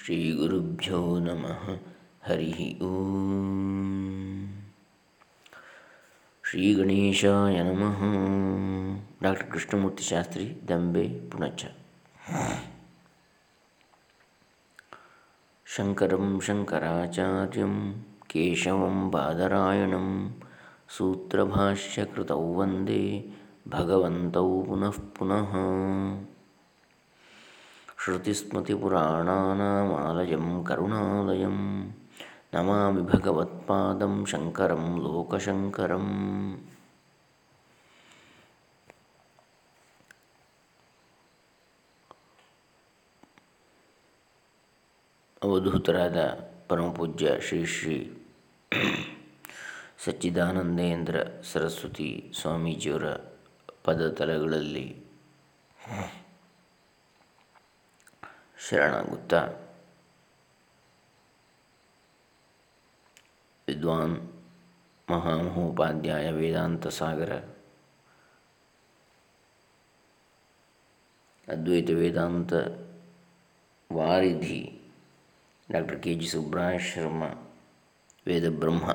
ಶ್ರೀಗುರುಭ್ಯೋ ನಮಃ ಹರಿ ಓಂ ಶ್ರೀ ಗಣೇಶಾಯ ನಮಃ ಡಾಕ್ಟರ್ ಕೃಷ್ಣಮೂರ್ತಿ ಶಾಸ್ತ್ರಿ ದಂಬೆ ಪುಣಚ ಶಂಕರಂ ಶಂಕರಾಚಾರ್ಯಂ ಕೇಶವಂ ಬಾದರಾಯಣಂ ಸೂತ್ರಭಾಷ್ಯಕೃತೌ ವಂದೇ ಭಗವಂತೌ ಪುನಃ ಪುನಃ श्रुतिस्मृतिपुराणानामालयं करुणालयं नमामि भगवत्पादं शङ्करं लोकशङ्करम् ಅವಧೂತರಾದ ಪರಮಪೂಜ್ಯ ಶ್ರೀ ಶ್ರೀ ಸಚ್ಚಿದಾನಂದೇಂದ್ರ ಸರಸ್ವತಿ ಸ್ವಾಮೀಜಿಯವರ ಪದತಲಗಳಲ್ಲಿ ಶರಣಾಗುತ್ತಾ? ವಿದ್ವಾನ್ ಮಹಾಮಹೋಪಾಧ್ಯಾಯ ವೇದಾಂತ ಸಾಗರ. ಅದ್ವೈತ ವೇದಾಂತ ವಾರಿಧಿ ಡಾಕ್ಟರ್ ಕೆ ಜಿ ಸುಬ್ರಹ ಶರ್ಮ ವೇದಬ್ರಹ್ಮ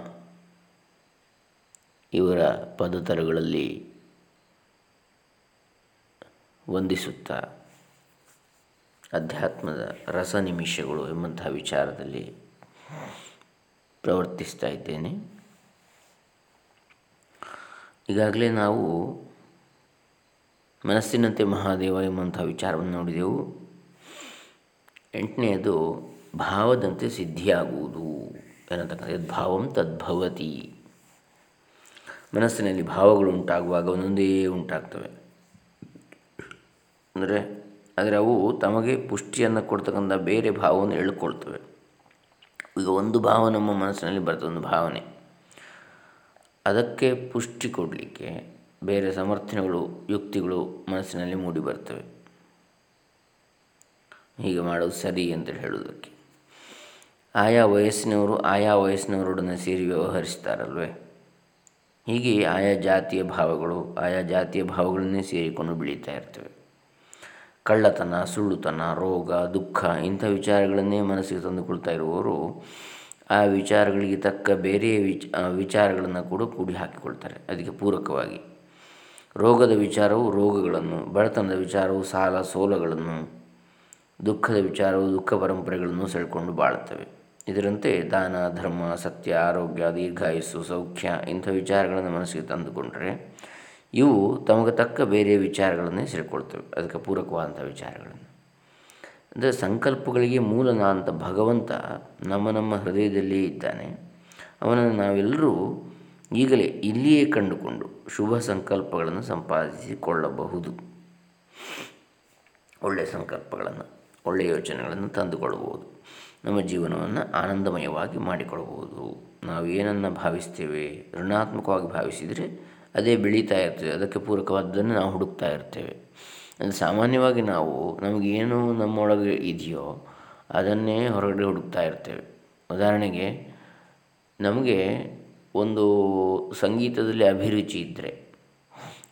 ಇವರ ಪದತರಗಳಲ್ಲಿ ವಂದಿಸುತ್ತಾ? ಅಧ್ಯಾತ್ಮದ ರಸ ನಿಮಿಷಗಳು ಎಂಬಂತಹ ವಿಚಾರದಲ್ಲಿ ಪ್ರವರ್ತಿಸ್ತಾ ಇದ್ದೇನೆ. ಈಗಾಗಲೇ ನಾವು ಮನಸ್ಸಿನಂತೆ ಮಹಾದೇವ ಎಂಬಂತಹ ವಿಚಾರವನ್ನು ನೋಡಿದೆವು. ಎಂಟನೆಯದು, ಭಾವದಂತೆ ಸಿದ್ಧಿಯಾಗುವುದು ಎನ್ನತಕ್ಕಂಥ ಯದ್ಭಾವಂ ತದ್ಭವತಿ. ಮನಸ್ಸಿನಲ್ಲಿ ಭಾವಗಳು ಉಂಟಾಗುವಾಗ ಒಂದೊಂದೇ ಉಂಟಾಗ್ತವೆ. ಅಂದರೆ ಆದರೆ ಅವು ತಮಗೆ ಪುಷ್ಟಿಯನ್ನು ಕೊಡ್ತಕ್ಕಂಥ ಬೇರೆ ಭಾವವನ್ನು ಎಳ್ಕೊಳ್ತವೆ ಈಗ ಒಂದು ಭಾವ ನಮ್ಮ ಮನಸ್ಸಿನಲ್ಲಿ ಬರ್ತದೆ, ಒಂದು ಭಾವನೆ. ಅದಕ್ಕೆ ಪುಷ್ಟಿ ಕೊಡಲಿಕ್ಕೆ ಬೇರೆ ಸಮರ್ಥನೆಗಳು, ಯುಕ್ತಿಗಳು ಮನಸ್ಸಿನಲ್ಲಿ ಮೂಡಿ ಬರ್ತವೆ. ಹೀಗೆ ಮಾಡೋದು ಸರಿ ಅಂತೇಳಿ ಹೇಳುವುದಕ್ಕೆ. ಆಯಾ ವಯಸ್ಸಿನವರು, ಆಯಾ ವಯಸ್ಸಿನವರೊಡನೆ ಸೇರಿ ವ್ಯವಹರಿಸ್ತಾರಲ್ವೇ? ಹೀಗೆ ಆಯಾ ಜಾತಿಯ ಭಾವಗಳು, ಆಯಾ ಜಾತಿಯ ಭಾವಗಳನ್ನೇ ಸೇರಿಕೊಂಡು ಬೆಳೀತಾ ಇರ್ತವೆ. ಕಳ್ಳತನ, ಸುಳ್ಳುತನ, ರೋಗ, ದುಃಖ ಇಂಥ ವಿಚಾರಗಳನ್ನೇ ಮನಸ್ಸಿಗೆ ತಂದುಕೊಳ್ತಾ ಇರುವವರು ಆ ವಿಚಾರಗಳಿಗೆ ತಕ್ಕ ಬೇರೆ ವಿಚ ವಿಚಾರಗಳನ್ನು ಕೂಡ ಕೂಡಿ ಹಾಕಿಕೊಳ್ತಾರೆ. ಅದಕ್ಕೆ ಪೂರಕವಾಗಿ. ರೋಗದ ವಿಚಾರವು ರೋಗಗಳನ್ನು, ಬಡತನದ ವಿಚಾರವು ಸಾಲ, ಸೋಲಗಳನ್ನು, ದುಃಖದ ವಿಚಾರವು ದುಃಖ ಪರಂಪರೆಗಳನ್ನು ಸೆಳ್ಕೊಂಡು ಬಾಳುತ್ತವೆ. ಇದರಂತೆ ದಾನ, ಧರ್ಮ, ಸತ್ಯ, ಆರೋಗ್ಯ, ದೀರ್ಘಾಯಸ್ಸು, ಸೌಖ್ಯ ಇಂಥ ವಿಚಾರಗಳನ್ನು ಮನಸ್ಸಿಗೆ ತಂದುಕೊಂಡರೆ ಇವು ತಮಗೆ ತಕ್ಕ ಬೇರೆ ವಿಚಾರಗಳನ್ನೇ ಸೇರಿಕೊಳ್ತವೆ ಅದಕ್ಕೆ ಪೂರಕವಾದಂಥ ವಿಚಾರಗಳನ್ನು. ಅಂದರೆ ಸಂಕಲ್ಪಗಳಿಗೆ ಮೂಲನ ಅಂತ ಭಗವಂತ ನಮ್ಮ ನಮ್ಮ ಹೃದಯದಲ್ಲಿಯೇ ಇದ್ದಾನೆ. ಅವನನ್ನು ನಾವೆಲ್ಲರೂ ಈಗಲೇ ಇಲ್ಲಿಯೇ ಕಂಡುಕೊಂಡು ಶುಭ ಸಂಕಲ್ಪಗಳನ್ನು ಸಂಪಾದಿಸಿಕೊಳ್ಳಬಹುದು. ಒಳ್ಳೆಯ ಸಂಕಲ್ಪಗಳನ್ನು ಒಳ್ಳೆಯ ಯೋಚನೆಗಳನ್ನು ತಂದುಕೊಳ್ಳಬಹುದು ನಮ್ಮ ಜೀವನವನ್ನು ಆನಂದಮಯವಾಗಿ ಮಾಡಿಕೊಳ್ಳಬಹುದು ನಾವು ಏನನ್ನು ಭಾವಿಸ್ತೇವೆ, ಋಣಾತ್ಮಕವಾಗಿ ಭಾವಿಸಿದರೆ ಅದೇ ಬೆಳೀತಾ ಇರ್ತದೆ. ಅದಕ್ಕೆ ಪೂರಕವಾದ್ದನ್ನು ನಾವು ಹುಡುಕ್ತಾ ಇರ್ತೇವೆ. ಅಂದರೆ ಸಾಮಾನ್ಯವಾಗಿ ನಾವು ನಮಗೇನು ನಮ್ಮೊಳಗೆ ಇದೆಯೋ ಅದನ್ನೇ ಹೊರಗಡೆ ಹುಡುಕ್ತಾ ಇರ್ತೇವೆ. ಉದಾಹರಣೆಗೆ ನಮಗೆ ಒಂದು ಸಂಗೀತದಲ್ಲಿ ಅಭಿರುಚಿ ಇದ್ದರೆ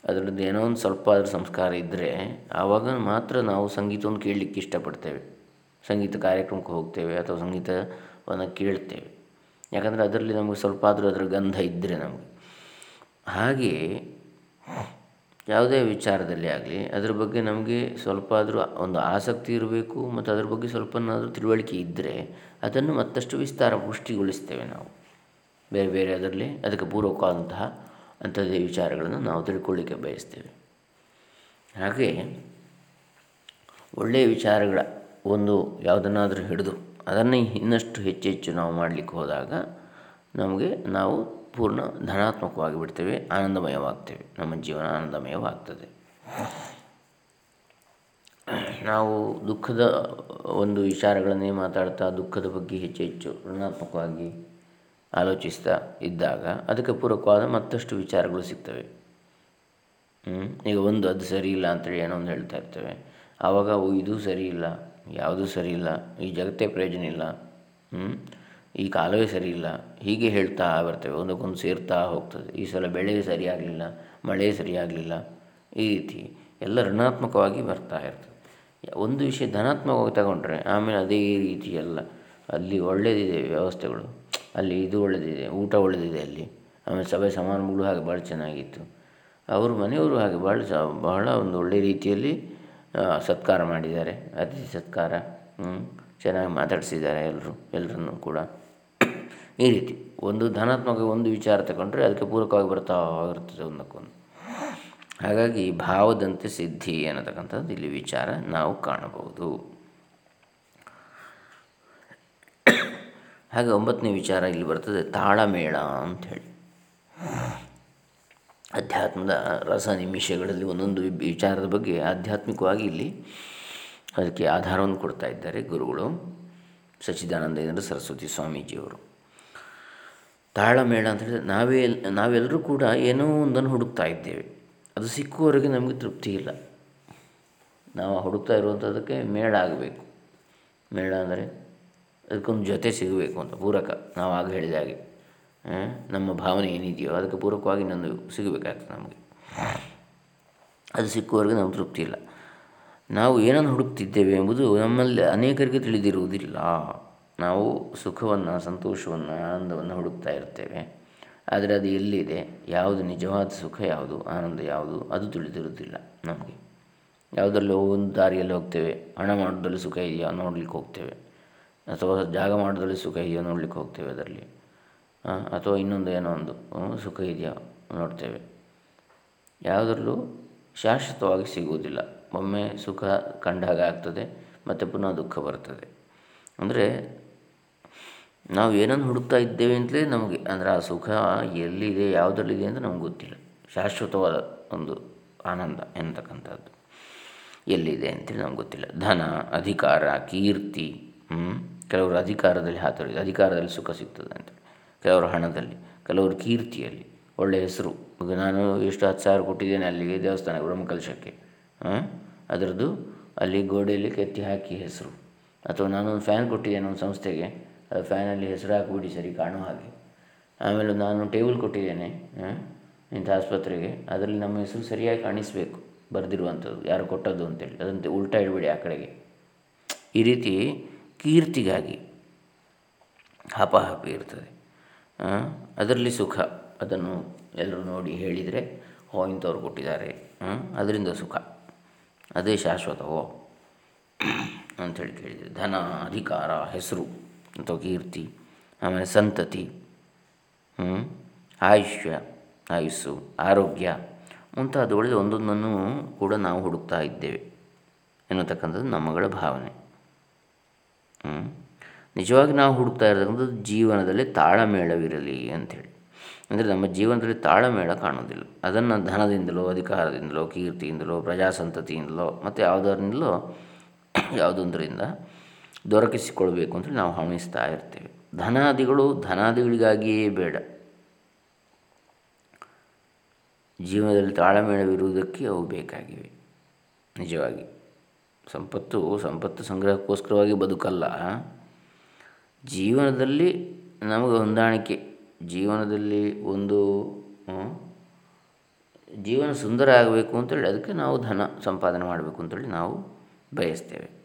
ಅದರದ್ದು ಏನೋ ಒಂದು ಸ್ವಲ್ಪ ಅದರ ಸಂಸ್ಕಾರ ಇದ್ದರೆ ಆವಾಗ ಮಾತ್ರ ನಾವು ಸಂಗೀತವನ್ನು ಕೇಳಲಿಕ್ಕೆ ಇಷ್ಟಪಡ್ತೇವೆ. ಸಂಗೀತ ಕಾರ್ಯಕ್ರಮಕ್ಕೆ ಹೋಗ್ತೇವೆ ಅಥವಾ ಸಂಗೀತವನ್ನು ಕೇಳ್ತೇವೆ. ಯಾಕಂದರೆ ಅದರಲ್ಲಿ ನಮಗೆ ಸ್ವಲ್ಪ ಆದರೂ ಅದರ ಗಂಧ ಇದ್ದರೆ ನಮಗೆ. ಹಾಗೆ ಯಾವುದೇ ವಿಚಾರದಲ್ಲಿ ಆಗಲಿ, ಅದರ ಬಗ್ಗೆ ನಮಗೆ ಸ್ವಲ್ಪ ಆದರೂ ಒಂದು ಆಸಕ್ತಿ ಇರಬೇಕು, ಮತ್ತು ಅದರ ಬಗ್ಗೆ ಸ್ವಲ್ಪನಾದರೂ ತಿಳುವಳಿಕೆ ಇದ್ದರೆ ಅದನ್ನು ಮತ್ತಷ್ಟು ವಿಸ್ತಾರ ಪುಷ್ಟಿಗೊಳಿಸ್ತೇವೆ ನಾವು. ಬೇರೆ ಬೇರೆ ಅದರಲ್ಲಿ, ಅದಕ್ಕೆ ಪೂರ್ವಕವಾದಂತಹ ಅಂಥದ್ದೇ ವಿಚಾರಗಳನ್ನು ನಾವು ತಿಳ್ಕೊಳ್ಳಿಕ್ಕೆ ಬಯಸ್ತೇವೆ. ಹಾಗೆ ಒಳ್ಳೆಯ ವಿಚಾರಗಳ ಒಂದು ಯಾವುದನ್ನಾದರೂ ಹಿಡಿದು ಅದನ್ನೇ ಇನ್ನಷ್ಟು ಹೆಚ್ಚು ಹೆಚ್ಚು ನಾವು ಮಾಡಲಿಕ್ಕೆ ಹೋದಾಗ ನಮಗೆ ನಾವು ಪೂರ್ಣ ಧನಾತ್ಮಕವಾಗಿ ಬಿಡ್ತೇವೆ ಆನಂದಮಯವಾಗ್ತೇವೆ. ನಮ್ಮ ಜೀವನ ಆನಂದಮಯವಾಗ್ತದೆ. ನಾವು ದುಃಖದ ಒಂದು ವಿಚಾರಗಳನ್ನೇ ಮಾತಾಡ್ತಾ, ದುಃಖದ ಬಗ್ಗೆ ಹೆಚ್ಚು ಹೆಚ್ಚು ಋಣಾತ್ಮಕವಾಗಿ ಆಲೋಚಿಸ್ತಾ ಇದ್ದಾಗ ಅದಕ್ಕೆ ಪೂರಕವಾದ ಮತ್ತಷ್ಟು ವಿಚಾರಗಳು ಸಿಗ್ತವೆ. ಈಗ ಒಂದು ಅದು ಸರಿ ಇಲ್ಲ ಅಂತೇಳಿ ಏನೋ ಒಂದು ಹೇಳ್ತಾ ಇರ್ತೇವೆ. ಆವಾಗ ಇದು ಸರಿ ಇಲ್ಲ, ಯಾವುದೂ ಸರಿ ಇಲ್ಲ, ಈ ಜಗತ್ತೇ ಪ್ರಯೋಜನ ಇಲ್ಲ. ಈ ಕಾಲವೇ ಸರಿ ಇಲ್ಲ ಹೀಗೆ ಹೇಳ್ತಾ ಬರ್ತೇವೆ. ಒಂದಕ್ಕೊಂದು ಸೇರ್ತಾ ಹೋಗ್ತದೆ. ಈ ಸಲ ಬೆಳೆ ಸರಿಯಾಗಲಿಲ್ಲ, ಮಳೆ ಸರಿಯಾಗಲಿಲ್ಲ, ಈ ರೀತಿ ಎಲ್ಲ ಋಣಾತ್ಮಕವಾಗಿ ಬರ್ತಾ ಇರ್ತದೆ. ಒಂದು ವಿಷಯ ಧನಾತ್ಮಕವಾಗಿ ತಗೊಂಡ್ರೆ, ಆಮೇಲೆ ಅದೇ ರೀತಿ ಎಲ್ಲ ಅಲ್ಲಿ ಒಳ್ಳೆಯದಿದೆ ವ್ಯವಸ್ಥೆಗಳು. ಅಲ್ಲಿ ಇದು ಒಳ್ಳೆಯದಿದೆ ಊಟ ಒಳ್ಳೆಯದಿದೆ ಅಲ್ಲಿ. ಆಮೇಲೆ ಸಭೆ ಸಮಾರಂಭಗಳು ಹಾಗೆ ಭಾಳ ಚೆನ್ನಾಗಿತ್ತು. ಅವರು ಮನೆಯವರು ಹಾಗೆ ಭಾಳ ಬಹಳ ಒಂದು ಒಳ್ಳೆಯ ರೀತಿಯಲ್ಲಿ ಸತ್ಕಾರ ಮಾಡಿದ್ದಾರೆ. ಅತಿಥಿ ಸತ್ಕಾರ ಚೆನ್ನಾಗಿ ಮಾತಾಡಿಸಿದ್ದಾರೆ ಎಲ್ಲರೂ, ಎಲ್ಲರನ್ನು ಕೂಡ. ಈ ರೀತಿ ಒಂದು ಧನಾತ್ಮಕ ಒಂದು ವಿಚಾರ ತಗೊಂಡ್ರೆ ಅದಕ್ಕೆ ಪೂರಕವಾಗಿ ಬರ್ತಾ ಇರ್ತದೆ ಒಂದಕ್ಕೊಂದು ಹಾಗಾಗಿ ಭಾವದಂತೆ ಸಿದ್ಧಿ ಅನ್ನತಕ್ಕಂಥದ್ದು ಇಲ್ಲಿ ವಿಚಾರ ನಾವು ಕಾಣಬಹುದು. ಹಾಗೆ ಒಂಬತ್ತನೇ ವಿಚಾರ ಇಲ್ಲಿ ಬರ್ತದೆ, ತಾಳಮೇಳ ಅಂಥೇಳಿ. ಅಧ್ಯಾತ್ಮದ ರಸ ನಿಮಿಷಗಳಲ್ಲಿ ಒಂದೊಂದು ವಿಚಾರದ ಬಗ್ಗೆ ಆಧ್ಯಾತ್ಮಿಕವಾಗಿ ಇಲ್ಲಿ ಅದಕ್ಕೆ ಆಧಾರವನ್ನು ಕೊಡ್ತಾ ಇದ್ದಾರೆ ಗುರುಗಳು. ಸಚ್ಚಿದಾನಂದೇಂದ್ರ ಸರಸ್ವತಿ ಸ್ವಾಮೀಜಿಯವರು. ತಾಳಮೇಳ ಅಂತ ಹೇಳಿದ್ರೆ ನಾವೇ ನಾವೆಲ್ಲರೂ ಕೂಡ ಏನೋ ಒಂದನ್ನು ಹುಡುಕ್ತಾ ಇದ್ದೇವೆ. ಅದು ಸಿಕ್ಕುವವರೆಗೆ ನಮಗೆ ತೃಪ್ತಿ ಇಲ್ಲ. ನಾವು ಹುಡುಕ್ತಾ ಇರುವಂಥದ್ದಕ್ಕೆ ಮೇಳ ಆಗಬೇಕು. ಮೇಳ ಅಂದರೆ ಅದಕ್ಕೊಂದು ಜೊತೆ ಸಿಗಬೇಕು ಅಂತ, ಪೂರಕ. ನಾವು ಆಗ ಹೇಳಿದ ಹಾಗೆ. ನಮ್ಮ ಭಾವನೆ ಏನಿದೆಯೋ ಅದಕ್ಕೆ ಪೂರಕವಾಗಿ ನಂದು ಸಿಗಬೇಕಾಗ್ತದೆ ನಮಗೆ. ಅದು ಸಿಕ್ಕುವವರೆಗೆ ನಮ್ಗೆ ತೃಪ್ತಿ ಇಲ್ಲ. ನಾವು ಏನನ್ನು ಹುಡುಕ್ತಿದ್ದೇವೆ ಎಂಬುದು ನಮ್ಮಲ್ಲಿ ಅನೇಕರಿಗೆ ತಿಳಿದಿರುವುದಿಲ್ಲ. ನಾವು ಸುಖವನ್ನು, ಸಂತೋಷವನ್ನು, ಆನಂದವನ್ನು ಹುಡುಕ್ತಾ ಇರ್ತೇವೆ. ಆದರೆ ಅದು ಎಲ್ಲಿದೆ? ಯಾವುದು ನಿಜವಾದ ಸುಖ, ಯಾವುದು ಆನಂದ, ಯಾವುದು ಅದು ತಿಳಿದಿರುವುದಿಲ್ಲ ನಮಗೆ. ಯಾವುದರಲ್ಲಿ ಒಂದು ದಾರಿಯಲ್ಲಿ ಹೋಗ್ತೇವೆ, ಹಣ ಮಾಡೋದ್ರಲ್ಲಿ ಸುಖ ಇದೆಯಾ ನೋಡಲಿಕ್ಕೆ ಹೋಗ್ತೇವೆ. ಅಥವಾ ಜಾಗ ಮಾಡೋದ್ರಲ್ಲಿ ಸುಖ ಇದೆಯಾ ನೋಡಲಿಕ್ಕೆ ಹೋಗ್ತೇವೆ ಅದರಲ್ಲಿ. ಅಥವಾ ಇನ್ನೊಂದು ಏನೋ ಒಂದು ಸುಖ ಇದೆಯಾ ನೋಡ್ತೇವೆ. ಯಾವುದರಲ್ಲೂ ಶಾಶ್ವತವಾಗಿ ಸಿಗುವುದಿಲ್ಲ. ಒಮ್ಮೆ ಸುಖ ಕಂಡಾಗ ಆಗ್ತದೆ, ಮತ್ತು ಪುನಃ ದುಃಖ ಬರ್ತದೆ. ಅಂದರೆ ನಾವು ಏನನ್ನು ಹುಡುಕ್ತಾ ಇದ್ದೇವೆ ಅಂತಲೇ ನಮಗೆ, ಅಂದರೆ ಆ ಸುಖ ಎಲ್ಲಿದೆ, ಯಾವುದರಲ್ಲಿದೆ ಅಂತ ನಮ್ಗೆ ಗೊತ್ತಿಲ್ಲ. ಶಾಶ್ವತವಾದ ಒಂದು ಆನಂದ ಎನ್ನತಕ್ಕಂಥದ್ದು ಎಲ್ಲಿದೆ ಅಂತೇಳಿ ನಮ್ಗೆ ಗೊತ್ತಿಲ್ಲ. ಧನ, ಅಧಿಕಾರ, ಕೀರ್ತಿ ಕೆಲವರು ಅಧಿಕಾರದಲ್ಲಿ ಹಾತೊರೆದು ಅಧಿಕಾರದಲ್ಲಿ ಸುಖ ಸಿಗ್ತದೆ ಅಂತ. ಕೆಲವರು ಹಣದಲ್ಲಿ, ಕೆಲವರು ಕೀರ್ತಿಯಲ್ಲಿ. ಒಳ್ಳೆಯ ಹೆಸರು. ಈಗ ನಾನು ಎಷ್ಟು ಹತ್ತು ಸಾವಿರ ಕೊಟ್ಟಿದ್ದೇನೆ ಅಲ್ಲಿಗೆ ದೇವಸ್ಥಾನ, ಬ್ರಹ್ಮಕಲಶಕ್ಕೆ. ಅದರದ್ದು ಅಲ್ಲಿ ಗೋಡೆಯಲ್ಲಿ ಕೆತ್ತಿ ಹಾಕಿ ಹೆಸರು. ಅಥವಾ ನಾನೊಂದು ಫ್ಯಾನ್ ಕೊಟ್ಟಿದ್ದೇನೆ ಒಂದು ಸಂಸ್ಥೆಗೆ. ಫ್ಯಾನಲ್ಲಿ ಹೆಸರು ಹಾಕಿಬಿಡಿ ಸರಿ ಕಾಣೋ ಹಾಗೆ. ಆಮೇಲೆ ನಾನು ಟೇಬಲ್ ಕೊಟ್ಟಿದ್ದೇನೆ ಇಂಥ ಆಸ್ಪತ್ರೆಗೆ. ಅದರಲ್ಲಿ ನಮ್ಮ ಹೆಸರು ಸರಿಯಾಗಿ ಕಾಣಿಸಬೇಕು, ಬರೆದಿರುವಂಥದ್ದು, ಯಾರು ಕೊಟ್ಟದ್ದು ಅಂತೇಳಿ. ಅದಂತೆ ಉಲ್ಟಾ ಇಡಬೇಡಿ ಆ ಕಡೆಗೆ. ಈ ರೀತಿ ಕೀರ್ತಿಗಾಗಿ ಹಾಪಾಹಾಪಿ ಇರ್ತದೆ. ಅದರಲ್ಲಿ ಸುಖ. ಅದನ್ನು ಎಲ್ಲರೂ ನೋಡಿ ಹೇಳಿದರೆ ಹೋ ಇಂಥವ್ರು ಕೊಟ್ಟಿದ್ದಾರೆ ಅದರಿಂದ ಸುಖ. ಅದೇ ಶಾಶ್ವತವೋ? ಅಂಥೇಳಿ ಕೇಳಿದರೆ. ಧನ ಅಧಿಕಾರ ಹೆಸರು. ಅಥವಾ ಕೀರ್ತಿ ಆಮೇಲೆ ಸಂತತಿ ಆಯುಷ್ಯ, ಆಯುಸ್ಸು, ಆರೋಗ್ಯ ಮುಂತಾದವುಗಳಲ್ಲಿ ಒಂದೊಂದನ್ನು ಕೂಡ ನಾವು ಹುಡುಕ್ತಾ ಇದ್ದೇವೆ ಎನ್ನುತಕ್ಕಂಥದ್ದು ನಮ್ಮಗಳ ಭಾವನೆ. ನಿಜವಾಗಿ ನಾವು ಹುಡುಕ್ತಾ ಇರತಕ್ಕಂಥದ್ದು ಜೀವನದಲ್ಲಿ ತಾಳಮೇಳವಿರಲಿ ಅಂಥೇಳಿ. ಅಂದರೆ ನಮ್ಮ ಜೀವನದಲ್ಲಿ ತಾಳಮೇಳ ಕಾಣೋದಿಲ್ಲ. ಅದನ್ನು ಧನದಿಂದಲೋ, ಅಧಿಕಾರದಿಂದಲೋ, ಕೀರ್ತಿಯಿಂದಲೋ, ಪ್ರಜಾಸಂತತಿಯಿಂದಲೋ, ಮತ್ತು ಯಾವುದರಿಂದಲೋ, ಯಾವುದೊಂದರಿಂದ ದೊರಕಿಸಿಕೊಳ್ಬೇಕು ಅಂತೇಳಿ ನಾವು ಹವಣಿಸ್ತಾ ಇರ್ತೇವೆ. ಧನಾದಿಗಳು ಧನಾದಿಗಳಿಗಾಗಿಯೇ ಬೇಡ. ಜೀವನದಲ್ಲಿ ತಾಳಮೇಳವಿರುವುದಕ್ಕೆ ಅವು ಬೇಕಾಗಿವೆ. ನಿಜವಾಗಿ. ಸಂಪತ್ತು ಸಂಪತ್ತು ಸಂಗ್ರಹಕ್ಕೋಸ್ಕರವಾಗಿ ಬದುಕಲ್ಲ. ಜೀವನದಲ್ಲಿ ನಮಗೆ ಹೊಂದಾಣಿಕೆ. ಜೀವನದಲ್ಲಿ ಒಂದು ಜೀವನ ಸುಂದರ ಆಗಬೇಕು ಅಂತೇಳಿ, ಅದಕ್ಕೆ ನಾವು ಧನ ಸಂಪಾದನೆ ಮಾಡಬೇಕು ಅಂತೇಳಿ ನಾವು ಬಯಸ್ತೇವೆ.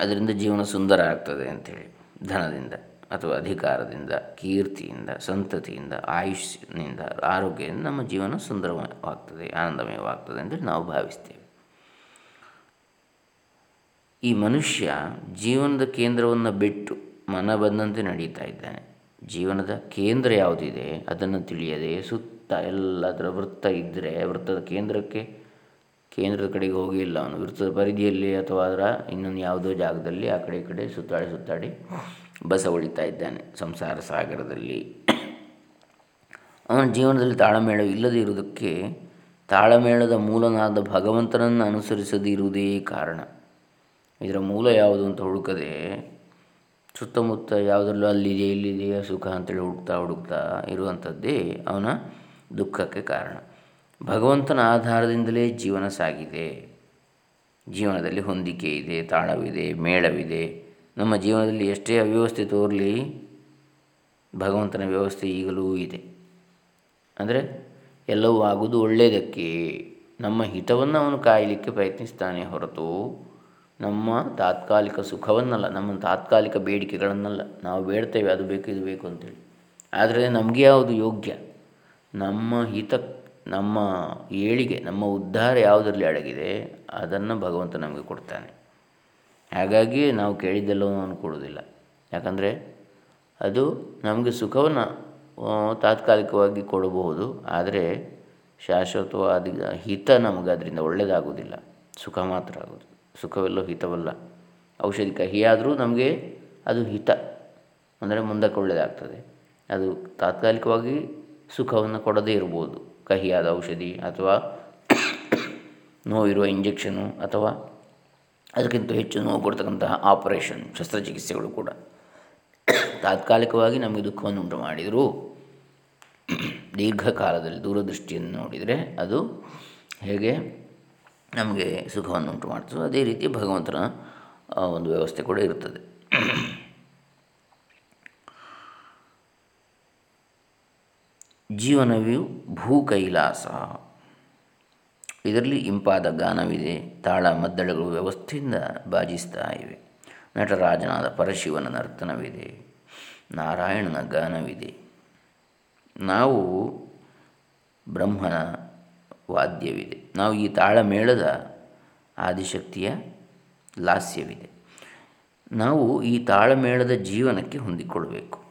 ಅದರಿಂದ ಜೀವನ ಸುಂದರ ಆಗ್ತದೆ ಅಂಥೇಳಿ ಧನದಿಂದ ಅಥವಾ ಅಧಿಕಾರದಿಂದ, ಕೀರ್ತಿಯಿಂದ, ಸಂತತಿಯಿಂದ, ಆಯುಷ್ನಿಂದ, ಆರೋಗ್ಯದಿಂದ ನಮ್ಮ ಜೀವನ ಸುಂದರವಾಗ್ತದೆ, ಆನಂದಮಯವಾಗ್ತದೆ ಅಂತೇಳಿ ನಾವು ಭಾವಿಸ್ತೇವೆ. ಈ ಮನುಷ್ಯ ಜೀವನದ ಕೇಂದ್ರವನ್ನು ಬಿಟ್ಟು ಮನ ಬಂದಂತೆ ನಡೀತಾ ಇದ್ದಾನೆ. ಜೀವನದ ಕೇಂದ್ರ ಯಾವುದಿದೆ ಅದನ್ನು ತಿಳಿಯದೆ ಸುತ್ತ ಎಲ್ಲದರ ವೃತ್ತ ಇದ್ದರೆ ವೃತ್ತದ ಕೇಂದ್ರಕ್ಕೆ ಕೇಂದ್ರದ ಕಡೆಗೆ ಹೋಗಿಲ್ಲ ಅವನು. ವೃತ್ತದ ಪರಿಧಿಯಲ್ಲಿ ಅಥವಾ ಅದರ ಇನ್ನೊಂದು ಯಾವುದೋ ಜಾಗದಲ್ಲಿ ಆ ಕಡೆ ಈ ಕಡೆ ಸುತ್ತಾಡಿ ಸುತ್ತಾಡಿ ಬಸ ಉಳಿತಾ ಇದ್ದಾನೆ ಸಂಸಾರ ಸಾಗರದಲ್ಲಿ. ಅವನ ಜೀವನದಲ್ಲಿ ತಾಳಮೇಳ ಇಲ್ಲದೇ ಇರುವುದಕ್ಕೆ ತಾಳಮೇಳದ ಮೂಲನಾದ ಭಗವಂತನನ್ನು ಅನುಸರಿಸದಿರುವುದೇ ಕಾರಣ. ಇದರ ಮೂಲ ಯಾವುದು ಅಂತ ಹುಡುಕದೆ ಸುತ್ತಮುತ್ತ ಯಾವುದರಲ್ಲೂ ಅಲ್ಲಿದೆ ಇಲ್ಲಿದೆಯಾ ಸುಖ ಅಂತೇಳಿ ಹುಡುಕ್ತಾ ಹುಡುಕ್ತಾ ಇರುವಂಥದ್ದೇ ಅವನ ದುಃಖಕ್ಕೆ ಕಾರಣ. ಭಗವಂತನ ಆಧಾರದಿಂದಲೇ ಜೀವನ ಸಾಗಿದೆ. ಜೀವನದಲ್ಲಿ ಹೊಂದಿಕೆ ಇದೆ, ತಾಳವಿದೆ, ಮೇಳವಿದೆ. ನಮ್ಮ ಜೀವನದಲ್ಲಿ ಎಷ್ಟೇ ಅವ್ಯವಸ್ಥೆ ತೋರಲಿ, ಭಗವಂತನ ವ್ಯವಸ್ಥೆ ಈಗಲೂ ಇದೆ. ಅಂದರೆ ಎಲ್ಲವೂ ಆಗುವುದು ಒಳ್ಳೆಯದಕ್ಕೆ ನಮ್ಮ ಹಿತವನ್ನು ಅವನು ಕಾಯಲಿಕ್ಕೆ ಪ್ರಯತ್ನಿಸ್ತಾನೆ ಹೊರತು ನಮ್ಮ ತಾತ್ಕಾಲಿಕ ಸುಖವನ್ನಲ್ಲ ನಮ್ಮ ತಾತ್ಕಾಲಿಕ ಬೇಡಿಕೆಗಳನ್ನಲ್ಲ ನಾವು ಬೇಡ್ತೇವೆ, ಅದು ಬೇಕು, ಇದು ಬೇಕು ಅಂತೇಳಿ. ಆದರೆ ನಮಗೆ ಯಾವುದು ಯೋಗ್ಯ? ನಮ್ಮ ಹಿತ ನಮ್ಮ ಏಳಿಗೆ, ನಮ್ಮ ಉದ್ಧಾರ ಯಾವುದರಲ್ಲಿ ಅಡಗಿದೆ, ಅದನ್ನು ಭಗವಂತ ನಮಗೆ ಕೊಡ್ತಾನೆ. ಹಾಗಾಗಿ ನಾವು ಕೇಳಿದ್ದೆಲ್ಲವೂ ಅವನು ಕೊಡುವುದಿಲ್ಲ. ಯಾಕಂದರೆ ಅದು ನಮಗೆ ಸುಖವನ್ನು ತಾತ್ಕಾಲಿಕವಾಗಿ ಕೊಡಬಹುದು, ಆದರೆ ಶಾಶ್ವತವಾದ ಹಿತ ನಮಗೆ ಅದರಿಂದ ಒಳ್ಳೆಯದಾಗುವುದಿಲ್ಲ. ಸುಖ ಮಾತ್ರ ಆಗೋದು ಸುಖವೆಲ್ಲೋ ಹಿತವಲ್ಲ. ಔಷಧಿ ಕಹಿ ಆದರೂ ನಮಗೆ ಅದು ಹಿತ. ಅಂದರೆ ಮುಂದಕ್ಕೆ ಒಳ್ಳೆಯದಾಗ್ತದೆ. ಅದು ತಾತ್ಕಾಲಿಕವಾಗಿ ಸುಖವನ್ನು ಕೊಡದೇ ಇರ್ಬೋದು. ಕಹಿಯಾದ ಔಷಧಿ ಅಥವಾ ನೋವಿರುವ ಇಂಜೆಕ್ಷನು ಅಥವಾ ಅದಕ್ಕಿಂತ ಹೆಚ್ಚು ನೋವು ಕೊಡ್ತಕ್ಕಂತಹ ಆಪರೇಷನ್, ಶಸ್ತ್ರಚಿಕಿತ್ಸೆಗಳು ಕೂಡ. ತಾತ್ಕಾಲಿಕವಾಗಿ ನಮಗೆ ದುಃಖವನ್ನು ಉಂಟು ಮಾಡಿದರೂ. ದೀರ್ಘಕಾಲದಲ್ಲಿ ದೂರದೃಷ್ಟಿಯನ್ನು ನೋಡಿದರೆ ಅದು ಹೇಗೆ ನಮಗೆ ಸುಖವನ್ನು ಉಂಟು ಮಾಡ್ತದೆ ಅದೇ ರೀತಿ ಭಗವಂತನ ಒಂದು ವ್ಯವಸ್ಥೆ ಕೂಡ ಇರ್ತದೆ. ಜೀವನವಿಯು ಭೂ ಕೈಲಾಸ ಇದರಲ್ಲಿ ಇಂಪಾದ ಗಾನವಿದೆ. ತಾಳ ಮದ್ದಳೆಗಳು ವ್ಯವಸ್ಥೆಯಿಂದ ಬಾಜಿಸ್ತಾ ಇವೆ. ನಟರಾಜನಾದ ಪರಶಿವನ ನರ್ತನವಿದೆ. ನಾರಾಯಣನ ಗಾನವಿದೆ. ನಾವು ಬ್ರಹ್ಮನ ವಾದ್ಯವಿದೆ. ನಾವು ಈ ತಾಳಮೇಳದ ಆದಿಶಕ್ತಿಯ ಲಾಸ್ಯವಿದೆ. ನಾವು ಈ ತಾಳಮೇಳದ ಜೀವನಕ್ಕೆ ಹೊಂದಿಕೊಳ್ಬೇಕು.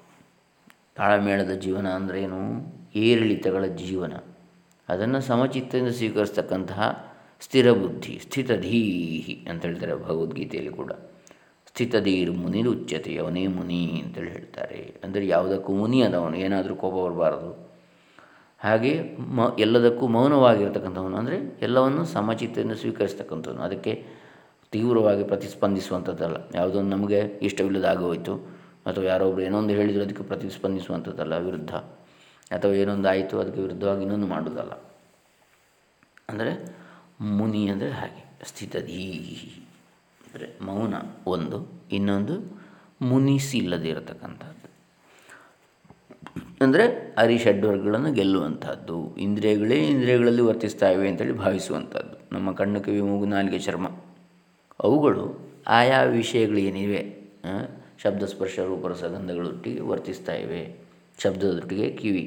ತಾಳಮೇಳದ ಜೀವನ ಅಂದ್ರೇನು? ಏರಿಳಿತಗಳ ಜೀವನ. ಅದನ್ನು ಸಮಚಿತ್ತದಿಂದ ಸ್ವೀಕರಿಸ್ತಕ್ಕಂತಹ ಸ್ಥಿರ ಬುದ್ಧಿ ಸ್ಥಿತಧೀಹಿ ಅಂತ ಹೇಳ್ತಾರೆ ಭಗವದ್ಗೀತೆಯಲ್ಲಿ ಕೂಡ. ಸ್ಥಿತಧೀರ್ ಉಚ್ಚತೆ ಅವನೇ ಮುನಿ ಅಂತೇಳಿ ಹೇಳ್ತಾರೆ. ಅಂದರೆ ಯಾವುದಕ್ಕೂ ಮುನಿ ಅದವನು ಏನಾದರೂ ಕೋಪ ಬರಬಾರದು. ಹಾಗೆ ಮ, ಎಲ್ಲದಕ್ಕೂ ಮೌನವಾಗಿರ್ತಕ್ಕಂಥವನು ಅಂದರೆ ಎಲ್ಲವನ್ನು ಸಮಚಿತ್ತದಿಂದ ಸ್ವೀಕರಿಸ್ತಕ್ಕಂಥವನು. ಅದಕ್ಕೆ ತೀವ್ರವಾಗಿ ಪ್ರತಿಸ್ಪಂದಿಸುವಂಥದ್ದಲ್ಲ. ಯಾವುದೊಂದು ನಮಗೆ ಇಷ್ಟವಿಲ್ಲದಾಗೋಯಿತು, ಅಥವಾ ಯಾರೊಬ್ಬರು ಏನೊಂದು ಹೇಳಿದರೂ ಅದಕ್ಕೆ ಪ್ರತಿಸ್ಪಂದಿಸುವಂಥದ್ದಲ್ಲ, ವಿರುದ್ಧ. ಅಥವಾ ಏನೊಂದು ಆಯಿತು ಅದಕ್ಕೆ ವಿರುದ್ಧವಾಗಿ ಇನ್ನೊಂದು ಮಾಡುವುದಲ್ಲ. ಅಂದರೆ ಮುನಿ ಅಂದರೆ ಹಾಗೆ, ಸ್ಥಿತಧೀ, ಅಂದರೆ ಮೌನ ಒಂದು. ಇನ್ನೊಂದು ಮುನಿಸಿಲ್ಲದೆ ಇರತಕ್ಕಂಥದ್ದು. ಅಂದರೆ ಅರಿಷಡ್ವರ್ಗಗಳನ್ನು ಗೆಲ್ಲುವಂಥದ್ದು, ಇಂದ್ರಿಯಗಳೇ ಇಂದ್ರಿಯಗಳಲ್ಲಿ ವರ್ತಿಸ್ತಾ ಇವೆ ಅಂತೇಳಿ ಭಾವಿಸುವಂಥದ್ದು. ನಮ್ಮ ಕಣ್ಣು, ಕಿವಿ, ಮೂಗು, ನಾಲಿಗೆ, ಚರ್ಮ, ಅವುಗಳು ಆಯಾ ವಿಷಯಗಳೇನಿವೆ ಶಬ್ದ ಸ್ಪರ್ಶ ರೂಪರಸಗಂಧಗಳೊಟ್ಟಿಗೆ ವರ್ತಿಸ್ತಾ ಇವೆ ಶಬ್ದದೊಟ್ಟಿಗೆ ಕಿವಿ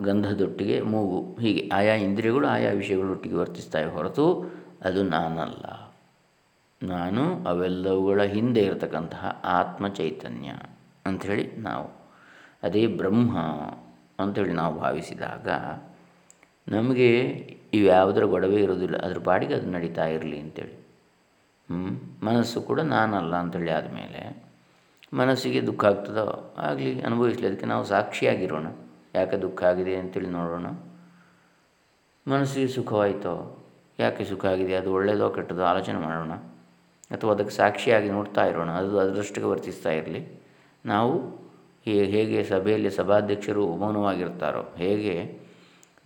ಗಂಧದೊಟ್ಟಿಗೆ ಮೂಗು, ಹೀಗೆ ಆಯಾ ಇಂದ್ರಿಯಗಳು, ಆಯಾ ವಿಷಯಗಳೊಟ್ಟಿಗೆ ವರ್ತಿಸ್ತವೆ ಹೊರತು ಅದು ನಾನಲ್ಲ. ನಾನು ಅವೆಲ್ಲವುಗಳ ಹಿಂದೆ ಇರತಕ್ಕಂತಹ ಆತ್ಮ ಚೈತನ್ಯ ಅಂಥೇಳಿ ನಾವು, ಅದೇ ಬ್ರಹ್ಮ ಅಂಥೇಳಿ ನಾವು ಭಾವಿಸಿದಾಗ ನಮಗೆ ಇವ್ಯಾವುದರ ಗೊಡವೆ ಇರೋದಿಲ್ಲ ಅದ್ರ ಪಾಡಿಗೆ ಅದು ನಡೀತಾ ಇರಲಿ ಅಂಥೇಳಿ. ಮನಸ್ಸು ಕೂಡ ನಾನಲ್ಲ ಅಂಥೇಳಿ ಆದಮೇಲೆ ಮನಸ್ಸಿಗೆ ದುಃಖ ಆಗ್ತದೋ ಆಗಲಿ ಅನುಭವಿಸಲಿ, ಅದಕ್ಕೆ ನಾವು ಸಾಕ್ಷಿಯಾಗಿರೋಣ. ಯಾಕೆ ದುಃಖ ಆಗಿದೆ ಅಂತೇಳಿ ನೋಡೋಣ. ಮನಸ್ಸಿಗೆ ಸುಖವಾಯಿತೋ, ಯಾಕೆ ಸುಖ ಆಗಿದೆ, ಅದು ಒಳ್ಳೆಯದೋ ಕೆಟ್ಟದೋ ಆಲೋಚನೆ ಮಾಡೋಣ. ಅಥವಾ ಅದಕ್ಕೆ ಸಾಕ್ಷಿಯಾಗಿ ನೋಡ್ತಾ ಇರೋಣ, ಅದು ಅದೃಷ್ಟಕ್ಕೆ ವರ್ತಿಸ್ತಾ ಇರಲಿ. ನಾವು ಹೇಗೆ ಸಭೆಯಲ್ಲಿ ಸಭಾಧ್ಯಕ್ಷರು ಮೌನವಾಗಿರ್ತಾರೋ, ಹೇಗೆ